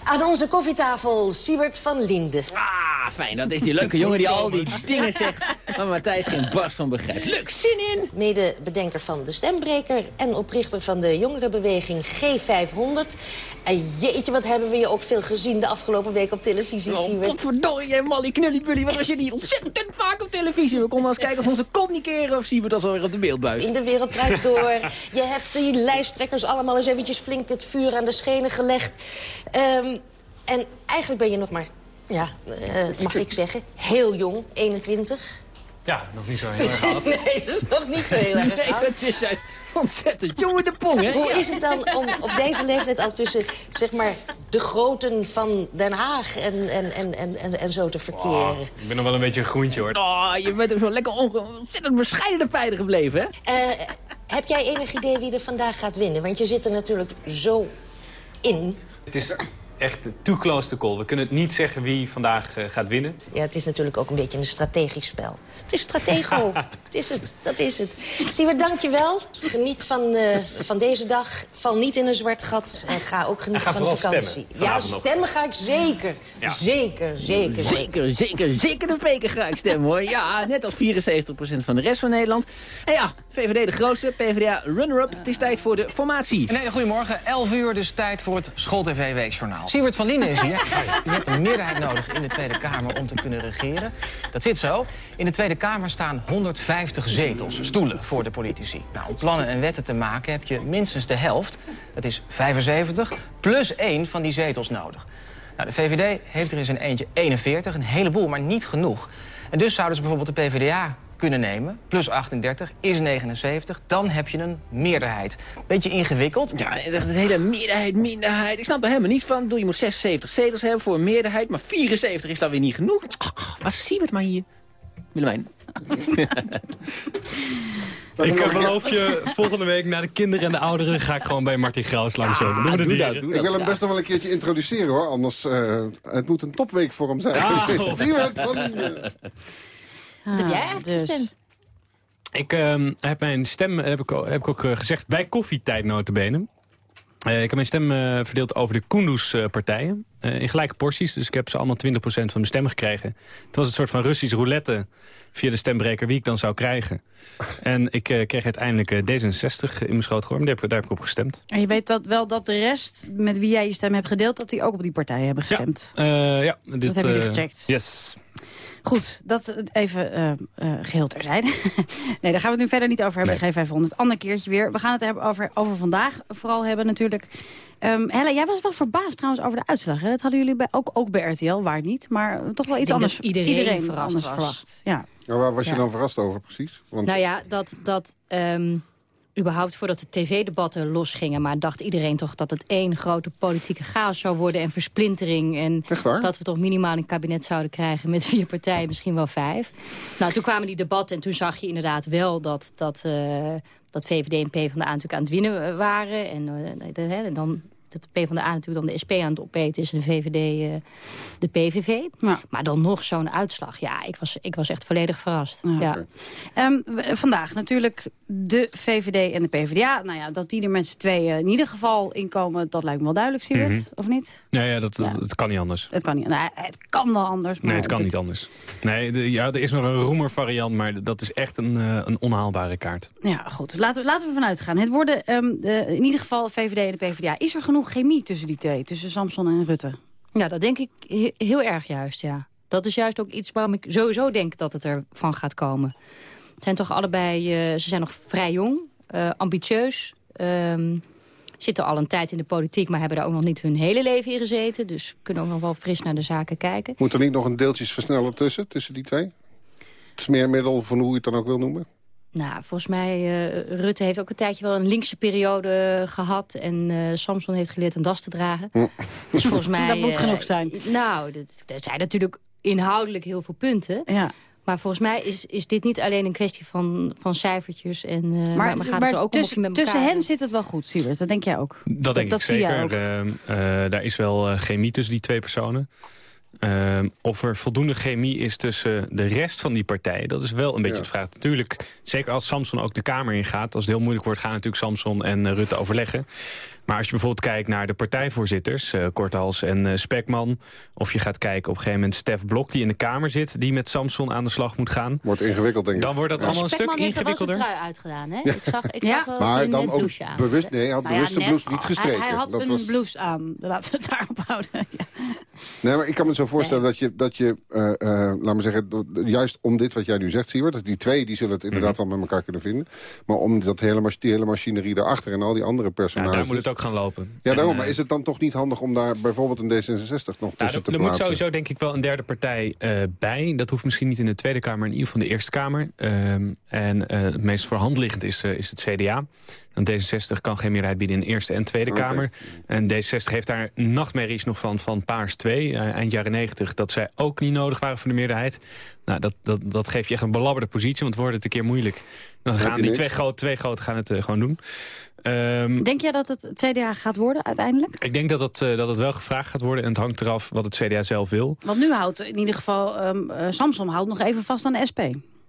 Speaker 30: Aan onze koffietafel, Siewert van Linden.
Speaker 21: Ah, fijn. Dat is die leuke jongen die al die dingen zegt. Maar Matthijs geen barst van begrijpt. Leuk, zin in!
Speaker 30: Mede-bedenker van de Stembreker en oprichter van de jongerenbeweging G500. En jeetje, wat hebben we je ook veel gezien de afgelopen week op televisie, Siewert.
Speaker 21: Potverdorie, jij Molly Knullybully. Wat was je niet ontzettend vaak op televisie. We konden eens kijken of onze keren of zien we het alweer op de beeldbuis.
Speaker 30: In de wereld draait door. Je hebt die lijsttrekkers allemaal eens eventjes flink het vuur aan de schenen gelegd. Ehm, en eigenlijk ben je nog maar, ja, eh, mag ik zeggen, heel jong, 21.
Speaker 25: Ja, nog niet zo heel erg oud.
Speaker 30: nee, dat is nog niet zo heel erg
Speaker 21: Nee, dat is juist ontzettend jongen de pong, hè?
Speaker 30: Hoe is het dan om op deze leeftijd al tussen zeg maar, de groten van Den Haag en, en, en, en, en, en zo te verkeren?
Speaker 25: Ik ben nog wel een beetje een groentje, hoor.
Speaker 21: Oh, je bent er zo lekker onge- ontzettend bescheiden pijden gebleven, hè?
Speaker 30: Eh, heb jij enig idee wie er vandaag gaat winnen? Want je zit er natuurlijk zo in.
Speaker 25: Het is echt too close to call. We kunnen het niet zeggen wie vandaag eh, gaat winnen.
Speaker 30: Ja, het is natuurlijk ook een beetje een strategisch spel. Het is stratego. het is het, dat is het. Siewert, dank je wel. Geniet van, eh, van deze dag. Val niet in een zwart gat. En ga ook genieten van de vakantie.
Speaker 21: stemmen
Speaker 30: Ja,
Speaker 21: nog.
Speaker 30: stemmen ga ik zeker.
Speaker 21: Ja.
Speaker 30: Zeker, zeker, zeker.
Speaker 21: Zeker, zeker, zeker een peker ga ik stemmen, hoor. Ja, net als 74% van de rest van Nederland. En ja, VVD de grootste, PvdA runner-up. Het is tijd voor de formatie.
Speaker 31: Hele goedemorgen. 11 uur, dus tijd voor het School-TV Weekjournaal. Siewert van Linden is hier. Je hebt een meerderheid nodig in de Tweede Kamer om te kunnen regeren. Dat zit zo. In de Tweede Kamer staan 150 zetels, stoelen voor de politici. Nou, om plannen en wetten te maken heb je minstens de helft. Dat is 75, plus één van die zetels nodig. Nou, de VVD heeft er in zijn eentje 41, een heleboel, maar niet genoeg. En dus zouden ze bijvoorbeeld de PvdA kunnen nemen. Plus 38 is 79. Dan heb je een meerderheid. Beetje ingewikkeld.
Speaker 21: Ja, de hele meerderheid, minderheid. Ik snap er helemaal niet van. Bedoel, Je moet 76 zetels hebben voor een meerderheid, maar 74 is dan weer niet genoeg. Ah, waar zien we het maar hier? Willemijn.
Speaker 25: Ik eh, beloof je, volgende week naar de kinderen en de ouderen... ga ik gewoon bij Martin Graus langs. Doen we de
Speaker 21: doe dat, doe
Speaker 19: Ik wil hem best nog wel een keertje introduceren hoor, anders uh, het moet een topweek voor hem zijn.
Speaker 25: Ja.
Speaker 19: Van.
Speaker 28: Wat heb jij
Speaker 30: Ah,
Speaker 28: eigenlijk
Speaker 30: dus.
Speaker 28: gestemd?
Speaker 25: Ik ehm, heb mijn stem, heb ik, heb ik ook eh, gezegd, bij koffietijd notabene. Eh, ik heb mijn stem eh, verdeeld over de Kunduz-partijen. eh, in gelijke porties, dus ik heb ze allemaal 20% van mijn stem gekregen. Het was een soort van Russisch roulette via de stembreker wie ik dan zou krijgen. En ik eh, kreeg uiteindelijk eh, D66 in mijn schoot gegooid, maar daar heb, ik- daar heb ik op gestemd.
Speaker 17: En je weet dat wel dat de rest met wie jij je stem hebt gedeeld... dat die ook op die partijen hebben gestemd.
Speaker 25: Eh, ja, dit,
Speaker 17: hebben jullie
Speaker 25: eh,
Speaker 17: gecheckt.
Speaker 25: Yes.
Speaker 17: Goed, dat even eh eh, geheel terzijde. nee, daar gaan we het nu verder niet over hebben, G500. Ander keertje weer. We gaan het hebben over, over vandaag vooral hebben natuurlijk. Ehm Helle, jij was wel verbaasd trouwens over de uitslag. Hè? Dat hadden jullie bij, ook, ook bij RTL, waar niet. Maar toch wel iets anders.
Speaker 28: dat iedereen verrast
Speaker 17: anders
Speaker 28: was.
Speaker 17: verwacht. Ja.
Speaker 19: Nou, waar was je
Speaker 28: Ja.
Speaker 19: dan verrast over precies? Want
Speaker 28: Nou ja, dat, dat ehm, überhaupt voordat de tv-debatten losgingen... maar dacht iedereen toch dat het één grote politieke chaos zou worden... en versplintering. En dat we toch minimaal een kabinet zouden krijgen... met vier partijen, misschien wel vijf. Nou, toen kwamen die debatten en toen zag je inderdaad wel... dat, dat, eh, dat VVD en PvdA natuurlijk aan het winnen eh, waren. En, eh, dan... dat de PvdA natuurlijk dan de SP aan het opeten is... en de VVD eh, de PVV. Maar dan nog zo'n uitslag. Ja, ik was, ik was echt volledig verrast. Ja.
Speaker 17: Ehm, vandaag natuurlijk de VVD en de PvdA. Nou ja, dat die er met z'n tweeën in ieder geval inkomen... dat lijkt me wel duidelijk, Siebert,
Speaker 25: Mhm.
Speaker 17: of niet?
Speaker 25: Ja, ja, dat, dat, het kan niet anders.
Speaker 17: Het kan niet. Nou, het kan wel anders. Maar
Speaker 25: Nee, het kan
Speaker 17: dit-
Speaker 25: niet anders. Nee, de, ja, er is nog een roemer variant, maar dat is echt een, eh, een onhaalbare kaart.
Speaker 17: Ja, goed. Laten we, laten we vanuit gaan. Het worden ehm, de- in ieder geval VVD en de PvdA. Is er genoeg chemie tussen die twee? Tussen Samson en Rutte?
Speaker 28: Ja, dat denk ik he- heel erg juist, ja. Dat is juist ook iets waarom ik sowieso denk dat het ervan gaat komen. Het zijn toch allebei, eh, ze zijn nog vrij jong, eh, ambitieus. ehm, zitten al een tijd in de politiek, maar hebben daar ook nog niet hun hele leven in gezeten. Dus kunnen ook nog wel fris naar de zaken kijken.
Speaker 19: Moet er niet nog een deeltjesversneller tussen, tussen die twee? Het smeermiddel, van hoe je het dan ook wil noemen?
Speaker 28: Nou, volgens mij, eh, Rutte heeft ook een tijdje wel een linkse periode gehad. En eh, Samson heeft geleerd een das te dragen. Dus volgens mij...
Speaker 17: Dat moet
Speaker 28: eh,
Speaker 17: genoeg zijn.
Speaker 28: Nou, dat, dat zijn natuurlijk inhoudelijk heel veel punten.
Speaker 17: Ja.
Speaker 28: Maar volgens mij is, is dit niet alleen een kwestie van, van cijfertjes. En, eh, maar,
Speaker 17: Maar,
Speaker 28: maar gaat
Speaker 17: maar
Speaker 28: het er ook
Speaker 17: tussen,
Speaker 28: met elkaar...
Speaker 17: tussen hen zit het wel goed, Siebert. Dat denk jij ook.
Speaker 25: Dat denk
Speaker 17: dat
Speaker 25: ik
Speaker 17: zie jij
Speaker 25: zeker.
Speaker 17: ook.
Speaker 25: Daar is wel eh, chemie tussen die twee personen. Ehm, of er voldoende chemie is tussen de rest van die partijen, dat is wel een beetje de vraag. Natuurlijk, zeker als Samson ook de Kamer ingaat, als het heel moeilijk wordt, gaan natuurlijk Samson en eh, Rutte overleggen. Maar als je bijvoorbeeld kijkt naar de partijvoorzitters, eh Korthals en eh, Spekman... of je gaat kijken op een gegeven moment Stef Blok die in de Kamer zit... die met Samson aan de slag moet gaan.
Speaker 19: Wordt ingewikkeld, denk ik.
Speaker 25: Dan wordt dat allemaal een stuk
Speaker 28: Spekman heeft er wel zijn
Speaker 25: ingewikkelder.
Speaker 28: trui uitgedaan, hè?
Speaker 19: Ja.
Speaker 28: Ik zag, ik
Speaker 17: Ja.
Speaker 28: zag wel
Speaker 19: Maar
Speaker 28: een
Speaker 19: dan
Speaker 28: net
Speaker 19: ook
Speaker 28: blouseje aan.
Speaker 19: bewust, nee, hij had
Speaker 17: Nou ja,
Speaker 19: bewust de blouse niet gestreken.
Speaker 17: Hij, hij had
Speaker 19: dat
Speaker 17: een
Speaker 19: was,
Speaker 17: blouse aan. Laten we het daarop houden. Ja.
Speaker 19: Nee, maar ik kan me zo voorstellen dat je, dat je eh, eh, laat me zeggen, juist om dit wat jij nu zegt, Siewert, dat die twee die zullen het inderdaad
Speaker 25: Mhm.
Speaker 19: wel met elkaar kunnen vinden. Maar om dat hele, die hele machinerie daarachter en al die andere
Speaker 25: Ja,
Speaker 19: personages.
Speaker 25: daar moet het ook gaan lopen.
Speaker 19: Ja, daarom.
Speaker 25: En,
Speaker 19: maar
Speaker 25: eh,
Speaker 19: is het dan toch niet handig om daar bijvoorbeeld een D66 nog
Speaker 25: Ja,
Speaker 19: tussen
Speaker 25: er,
Speaker 19: te
Speaker 25: er moet
Speaker 19: plaatsen?
Speaker 25: sowieso denk ik wel een derde partij eh, bij. Dat hoeft misschien niet in de Tweede Kamer, in ieder geval in de Eerste Kamer. Ehm, en eh, het meest voor hand liggend is, is het CDA. Want D66 kan geen meerderheid bieden in de Eerste en Tweede. Kamer. En D66 heeft daar nachtmerries nog van, van Paars 2, eh, eind jaren 90... dat zij ook niet nodig waren voor de meerderheid. Nou, dat, dat, dat geeft je echt een belabberde positie, want wordt het een keer moeilijk. Dan gaan die
Speaker 19: niks.
Speaker 25: twee grote, twee grote gaan het gewoon doen. Ehm,
Speaker 17: Denk jij dat het het CDA gaat worden uiteindelijk?
Speaker 25: ik denk dat het, eh, dat het wel gevraagd gaat worden. En het hangt eraf wat het CDA zelf wil.
Speaker 17: Want nu houdt in ieder geval ehm eh, Samson houdt nog even vast aan de SP.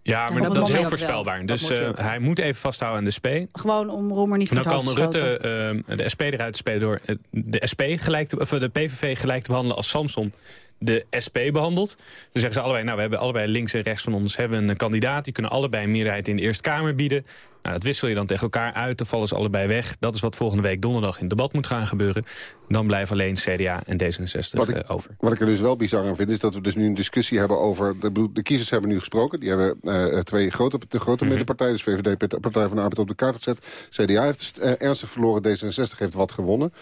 Speaker 25: Ja, maar dat, is heel voorspelbaar. Dus
Speaker 17: moet
Speaker 25: eh, hij moet even vasthouden aan de SP.
Speaker 17: Gewoon om Roemer niet
Speaker 25: En
Speaker 17: voor
Speaker 25: dan kan Rutte
Speaker 17: stoten.
Speaker 25: eh, de SP eruit spelen door de, SP gelijk te, of de PVV gelijk te behandelen als Samson de SP behandelt. Dan zeggen ze allebei, nou we hebben allebei links en rechts van ons hebben een kandidaat. Die kunnen allebei een meerderheid in de Eerste Kamer bieden. Nou, dat wissel je dan tegen elkaar uit, dan vallen ze allebei weg. Dat is wat volgende week donderdag in het debat moet gaan gebeuren. Dan blijven alleen CDA en D66
Speaker 19: Wat ik,
Speaker 25: eh, over.
Speaker 19: wat ik er dus wel bizar aan vind, is dat we dus nu een discussie hebben over... De, de kiezers hebben nu gesproken. Die hebben eh, twee grote, de grote
Speaker 25: Mhm.
Speaker 19: middenpartijen, dus VVD, Partij van de Arbeid, op de kaart gezet. CDA heeft eh, ernstig verloren, D66 heeft wat gewonnen.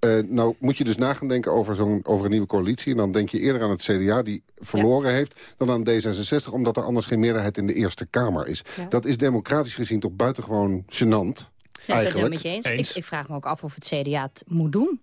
Speaker 19: Eh, nou moet je dus na gaan denken over, zo'n over een nieuwe coalitie. En dan denk je eerder aan het CDA, die verloren heeft... dan aan D66, omdat er anders geen meerderheid in de Eerste Kamer is.
Speaker 28: Ja.
Speaker 19: Dat is democratisch gezien toch buitengewoon gênant.
Speaker 28: Ja, dat ben ik
Speaker 19: eigenlijk.
Speaker 28: met je eens. Ik, ik vraag me ook af of het CDA het moet doen.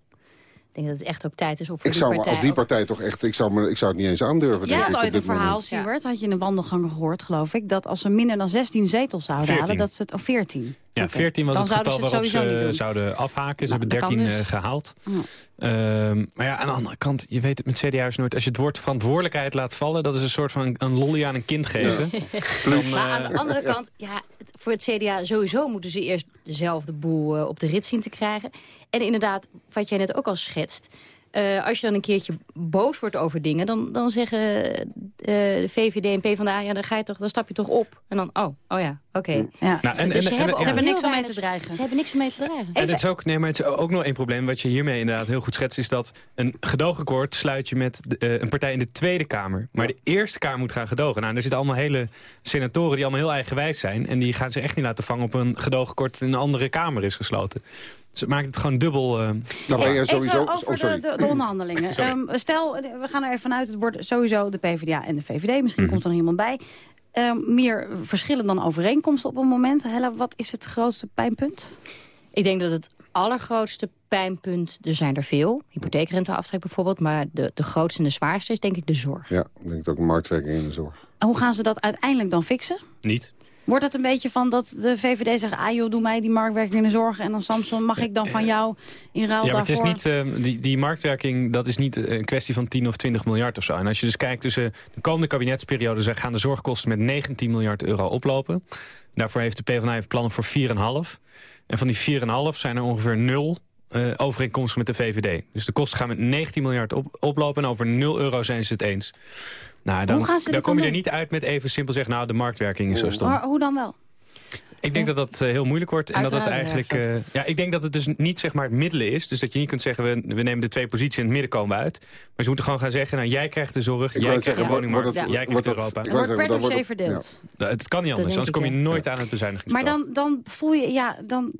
Speaker 28: Ik denk dat het echt ook tijd is om voor
Speaker 19: Ik
Speaker 28: die
Speaker 19: zou me
Speaker 28: partij...
Speaker 19: als die partij toch echt... Ik zou, me, ik zou het niet eens aandurven. Denk
Speaker 17: had ooit een verhaal, Siewert, had je in een wandelgang gehoord, geloof ik... dat als ze minder dan 16 zetels zouden
Speaker 25: 14.
Speaker 17: halen, dat ze het... Oh, 14.
Speaker 25: Ja,
Speaker 17: Oké.
Speaker 25: 14 was
Speaker 17: Dan
Speaker 25: het
Speaker 17: zouden
Speaker 25: getal
Speaker 17: ze het
Speaker 25: waarop
Speaker 17: sowieso
Speaker 25: ze
Speaker 17: niet doen.
Speaker 25: zouden afhaken. Ze
Speaker 17: Nou,
Speaker 25: hebben
Speaker 17: dat kan
Speaker 25: 13
Speaker 17: dus.
Speaker 25: eh, gehaald.
Speaker 17: Ja.
Speaker 25: Ehm, maar ja, aan de andere kant, je weet het met CDA is nooit... als je het woord verantwoordelijkheid laat vallen... dat is een soort van een, een lolly aan een kind geven. Dan,
Speaker 28: Maar aan
Speaker 25: eh,
Speaker 28: de andere kant, ja, voor het CDA sowieso moeten ze eerst dezelfde boel eh, op de rit zien te krijgen. En inderdaad, wat jij net ook al schetst. eh, als je dan een keertje boos wordt over dingen, dan, dan zeggen eh, de VVD en PvdA, ja, dan, ga je toch, dan stap je toch op. En dan, oh, oh ja, oké.
Speaker 17: Ja.
Speaker 25: Nou, en-
Speaker 28: dus
Speaker 25: en-
Speaker 28: ze
Speaker 25: en-
Speaker 28: hebben,
Speaker 25: Ze
Speaker 17: niks om mee te dreigen.
Speaker 28: Ze hebben niks om mee te dreigen.
Speaker 25: En het is ook, nee, maar het is ook nog één probleem. Wat je hiermee inderdaad heel goed schetst... is dat een gedoogakkoord sluit je met de, eh, een partij in de Tweede Kamer. Maar de Eerste Kamer moet gaan gedogen. Nou, er zitten allemaal hele senatoren die allemaal heel eigenwijs zijn. En die gaan zich echt niet laten vangen op een gedoogakkoord... in een andere Kamer is gesloten. Het maakt het gewoon dubbel... eh,
Speaker 19: Nou, ben je
Speaker 17: Even
Speaker 19: sowieso...
Speaker 17: over
Speaker 19: oh, sorry.
Speaker 17: de, de, de onderhandelingen. Ehm, stel, we gaan er even vanuit, het wordt sowieso de PvdA en de VVD. Misschien
Speaker 25: Mhm.
Speaker 17: komt er nog iemand bij. Ehm, meer verschillen dan overeenkomsten op een moment. Hella, wat is het grootste pijnpunt?
Speaker 28: Ik denk dat het allergrootste pijnpunt, er zijn er veel. Hypotheekrenteaftrek bijvoorbeeld. Maar de, de grootste en de zwaarste is denk ik de zorg.
Speaker 19: Ja, ik denk dat ook een marktwerking in de zorg.
Speaker 17: En hoe gaan ze dat uiteindelijk dan fixen?
Speaker 25: niet.
Speaker 17: Wordt het een beetje van dat de VVD zegt... ah joh, doe mij die marktwerking in de zorg... en dan Samson, mag ik dan van jou in ruil
Speaker 25: Ja, maar het is niet, eh, die, die marktwerking, dat is niet eh, een kwestie van 10 of 20 miljard of zo. En als je dus kijkt tussen de komende kabinetsperiode... gaan de zorgkosten met 19 miljard euro oplopen. Daarvoor heeft de PvdA plannen voor 4,5. En van die 4,5 zijn er ongeveer nul eh, overeenkomsten met de VVD. Dus de kosten gaan met 19 miljard op, oplopen... en over 0 euro zijn ze het eens. Nou, dan,
Speaker 17: Hoe gaan ze dit
Speaker 25: dan kom je er niet uit met even simpel zeggen... nou, de marktwerking is zo stom.
Speaker 17: Maar hoe dan wel?
Speaker 25: Ik denk dat dat eh, heel moeilijk wordt. En dat het eigenlijk. eh, ja, ik denk dat het dus niet zeg maar het middelen is. Dus dat je niet kunt zeggen, we, we nemen de twee posities in het midden komen we uit. Maar ze moeten gewoon gaan zeggen, nou jij krijgt de zorg, jij krijgt de
Speaker 19: zeggen,
Speaker 25: woningmarkt,
Speaker 19: het-
Speaker 25: jij
Speaker 19: wordt
Speaker 25: krijgt
Speaker 19: het-
Speaker 25: Europa.
Speaker 17: Er wordt per verdeeld.
Speaker 25: Nou, Het kan niet anders, anders kom je
Speaker 17: ja.
Speaker 25: nooit aan het bezuinigingsspel.
Speaker 17: Maar dan, dan voel je, ja, dan...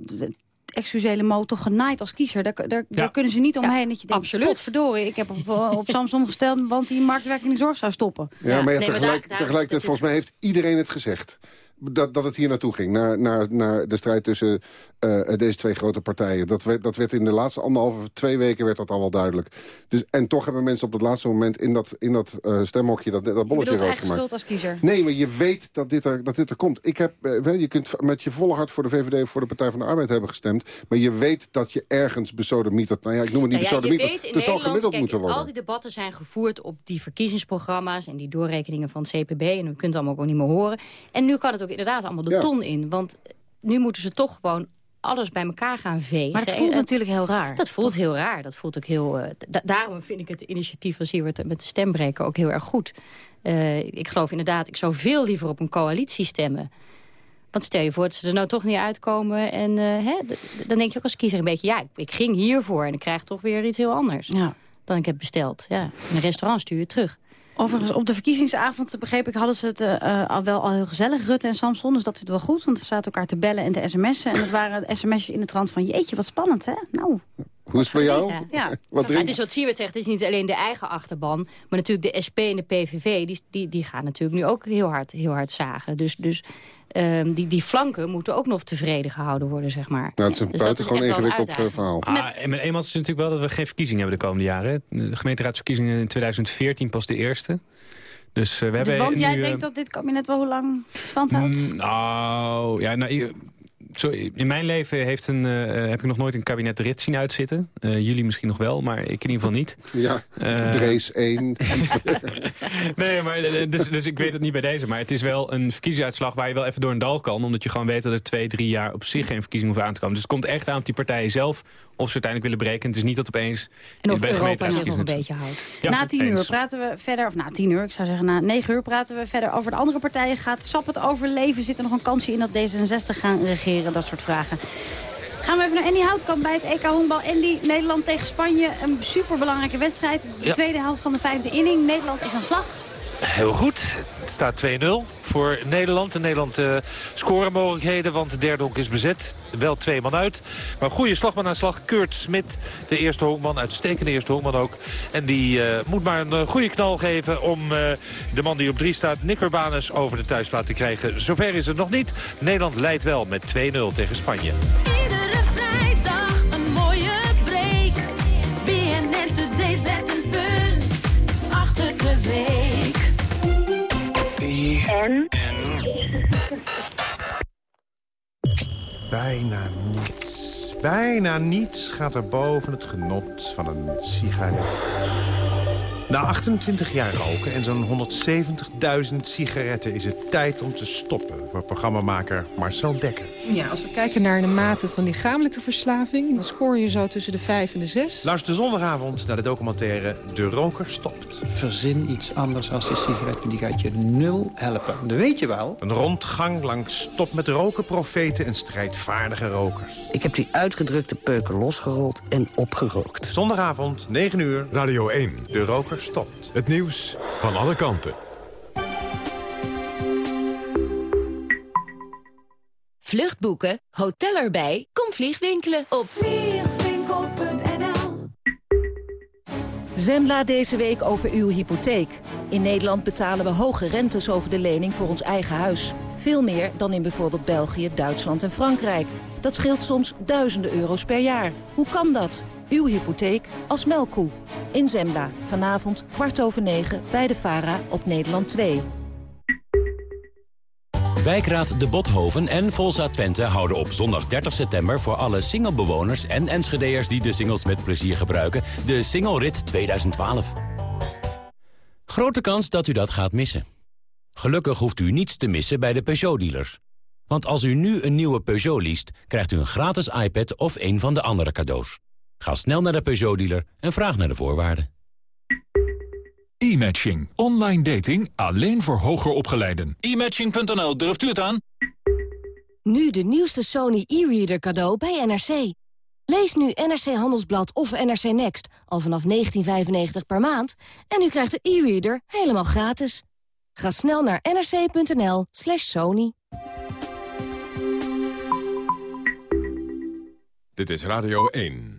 Speaker 17: Excusele mo, toch genaaid als kiezer. Daar, daar, daar kunnen ze niet omheen. dat je denkt,
Speaker 28: absoluut.
Speaker 17: verdorie, ik heb op, eh, op Samsung gestemd... want die marktwerking in de zorg zou stoppen.
Speaker 19: Ja, maar ja,
Speaker 28: nee, maar
Speaker 19: tegelijk,
Speaker 28: daar- daar
Speaker 19: tegelijkertijd, volgens mij heeft iedereen het gezegd. Dat, dat het hier naartoe ging, naar, naar, naar de strijd tussen eh, deze twee grote partijen. Dat werd, dat werd in de laatste anderhalve, twee weken werd dat al wel duidelijk. Dus, en toch hebben mensen op het laatste moment in dat, in dat eh, stemhokje dat, dat
Speaker 17: Je
Speaker 19: bolletje rood gemaakt.
Speaker 17: schuld als kiezer.
Speaker 19: Nee, maar je weet dat dit er, dat dit er komt. Ik heb, wel, je kunt met je volle hart voor de VVD of voor de Partij van de Arbeid hebben gestemd. Maar je weet dat je ergens besodemieterd... Nou ja, ik noem het niet
Speaker 28: Nou ja,
Speaker 19: Het zal gemiddeld
Speaker 28: kijk,
Speaker 19: moeten worden.
Speaker 28: al die debatten zijn gevoerd op die verkiezingsprogramma's... en die doorrekeningen van het CPB. En we kunnen het allemaal ook niet meer horen. En nu kan het ook inderdaad allemaal de
Speaker 19: Ja.
Speaker 28: ton in. Want nu moeten ze toch gewoon alles bij elkaar gaan vegen.
Speaker 17: Maar het voelt
Speaker 28: En-
Speaker 17: natuurlijk heel raar.
Speaker 28: Dat voelt heel raar. Dat voelt ook heel, eh, da- daarom vind ik het initiatief van Siewert met de stembreker ook heel erg goed. Eh, ik geloof inderdaad, ik zou veel liever op een coalitie stemmen. Want stel je voor dat ze er nou toch niet uitkomen. En eh, hè, dan denk je ook als kiezer een beetje... ja, ik, ik ging hiervoor en ik krijg toch weer iets heel anders
Speaker 17: Ja.
Speaker 28: dan ik heb besteld. Ja, een restaurant stuur je terug.
Speaker 17: Overigens, op de verkiezingsavond begreep ik... hadden ze het eh, eh, al wel al heel gezellig, Rutte en Samson. Dus dat zit wel goed, want ze zaten elkaar te bellen en te sms'en. En dat waren sms'jes in de trant van... jeetje, wat spannend, hè? Nou,
Speaker 19: Hoe is het bij jou?
Speaker 28: Ja.
Speaker 19: Wat
Speaker 28: het is wat Siewert zegt, het is niet alleen de eigen achterban... maar natuurlijk de SP en de PVV, die, die, die gaan natuurlijk nu ook heel hard, heel hard zagen. Dus, dus ehm, die, die flanken moeten ook nog tevreden gehouden worden, zeg maar.
Speaker 19: Nou, het is een
Speaker 28: Dus
Speaker 19: buitengewoon ingewikkeld eh, verhaal.
Speaker 25: Ah, en met eenmaal is het natuurlijk wel dat we geen verkiezingen hebben de komende jaren. hè. De gemeenteraadsverkiezingen in 2014 pas de eerste. Dus eh, we hebben
Speaker 17: Want
Speaker 25: nu,
Speaker 17: jij
Speaker 25: eh,
Speaker 17: denkt dat dit kabinet wel hoe lang stand houdt?
Speaker 25: Mm, Nou, ja, nou, je- zo, in mijn leven heeft een, eh, heb ik nog nooit een kabinet rit zien uitzitten. Eh, jullie misschien nog wel, maar ik in ieder geval niet.
Speaker 19: Ja,
Speaker 25: Eh,
Speaker 19: Drees 1.
Speaker 25: Nee, maar eh, dus, dus ik weet het niet bij deze. Maar het is wel een verkiezingsuitslag waar je wel even door een dal kan. Omdat je gewoon weet dat er twee, drie jaar op zich geen verkiezingen hoeven aan te komen. Dus het komt echt aan op die partijen zelf of ze uiteindelijk willen breken. Het is niet dat opeens...
Speaker 28: En of Europa nog een beetje houdt.
Speaker 25: Ja,
Speaker 17: na tien
Speaker 25: eens.
Speaker 17: uur praten we verder, of na tien uur, ik zou zeggen na negen uur praten we verder over de andere partijen. Gaat SAP het overleven? Zit er nog een kansje in dat D66 gaan regeren? Dat soort vragen. Gaan we even naar Andy Houtkamp bij het EK Honkbal. Andy, Nederland tegen Spanje. Een superbelangrijke wedstrijd. De
Speaker 13: Ja.
Speaker 17: tweede helft van de vijfde inning. Nederland is aan slag.
Speaker 13: Heel goed. Het staat 2-0 voor Nederland. En Nederland eh scoremogelijkheden, want de derde honk is bezet. Wel twee man uit. Maar goede slagman aan slag. Kurt Smit, de eerste honkman. Uitstekende eerste honkman ook. En die eh, moet maar een eh, goede knal geven om de man die op drie staat, Nick Urbanus, over de thuisplaat te krijgen. Zover is het nog niet. Nederland leidt wel met 2-0 tegen Spanje.
Speaker 32: En?
Speaker 33: Bijna niets. Bijna niets gaat er boven het genot van een sigaret. Na 28 jaar roken en zo'n 170.000 sigaretten is het tijd om te stoppen... voor programmamaker Marcel Dekker.
Speaker 34: Ja, als we kijken naar de mate van lichamelijke verslaving... dan scoor je zo tussen de 5 en de 6.
Speaker 33: Luister zondagavond naar de documentaire De Roker Stopt.
Speaker 35: Verzin iets anders als die sigaret, die gaat je nul helpen. Dat weet je wel.
Speaker 33: Een rondgang langs stop met roken profeten en strijdvaardige rokers.
Speaker 27: Ik heb die uitgedrukte peuken losgerold en opgerookt.
Speaker 33: Zondagavond, 9 uur.
Speaker 7: Radio 1.
Speaker 33: De Roker Stopt.
Speaker 7: Het nieuws van alle kanten.
Speaker 36: Vluchtboeken, hotel erbij, kom vliegwinkelen op
Speaker 18: Vliegwinkel.nl
Speaker 37: Zembla deze week over uw hypotheek. In Nederland betalen we hoge rentes over de lening voor ons eigen huis. Veel meer dan in bijvoorbeeld België, Duitsland en Frankrijk. Dat scheelt soms duizenden euro's per jaar. Hoe kan dat? Uw hypotheek als melkkoe. In Zembla, vanavond kwart over negen bij de VARA op Nederland 2.
Speaker 38: Wijkraad De Bothoven en Volsa Twente houden op zondag 30 september... voor alle singlebewoners en Enschede'ers die de singles met plezier gebruiken... de Single Rit 2012. Grote kans dat u dat gaat missen. Gelukkig hoeft u niets te missen bij de Peugeot-dealers. Want als u nu een nieuwe Peugeot leest, krijgt u een gratis iPad of een van de andere cadeaus. Ga snel naar de Peugeot-dealer en vraag naar de voorwaarden.
Speaker 39: E-matching. Online dating alleen voor hoger opgeleiden. E-matching.nl, durft u het aan?
Speaker 18: Nu de nieuwste Sony e-reader cadeau bij NRC. Lees nu NRC Handelsblad of NRC Next al vanaf 19,95 per maand... en u krijgt de e-reader helemaal gratis. Ga snel naar nrc.nl slash sony.
Speaker 7: Dit is Radio 1.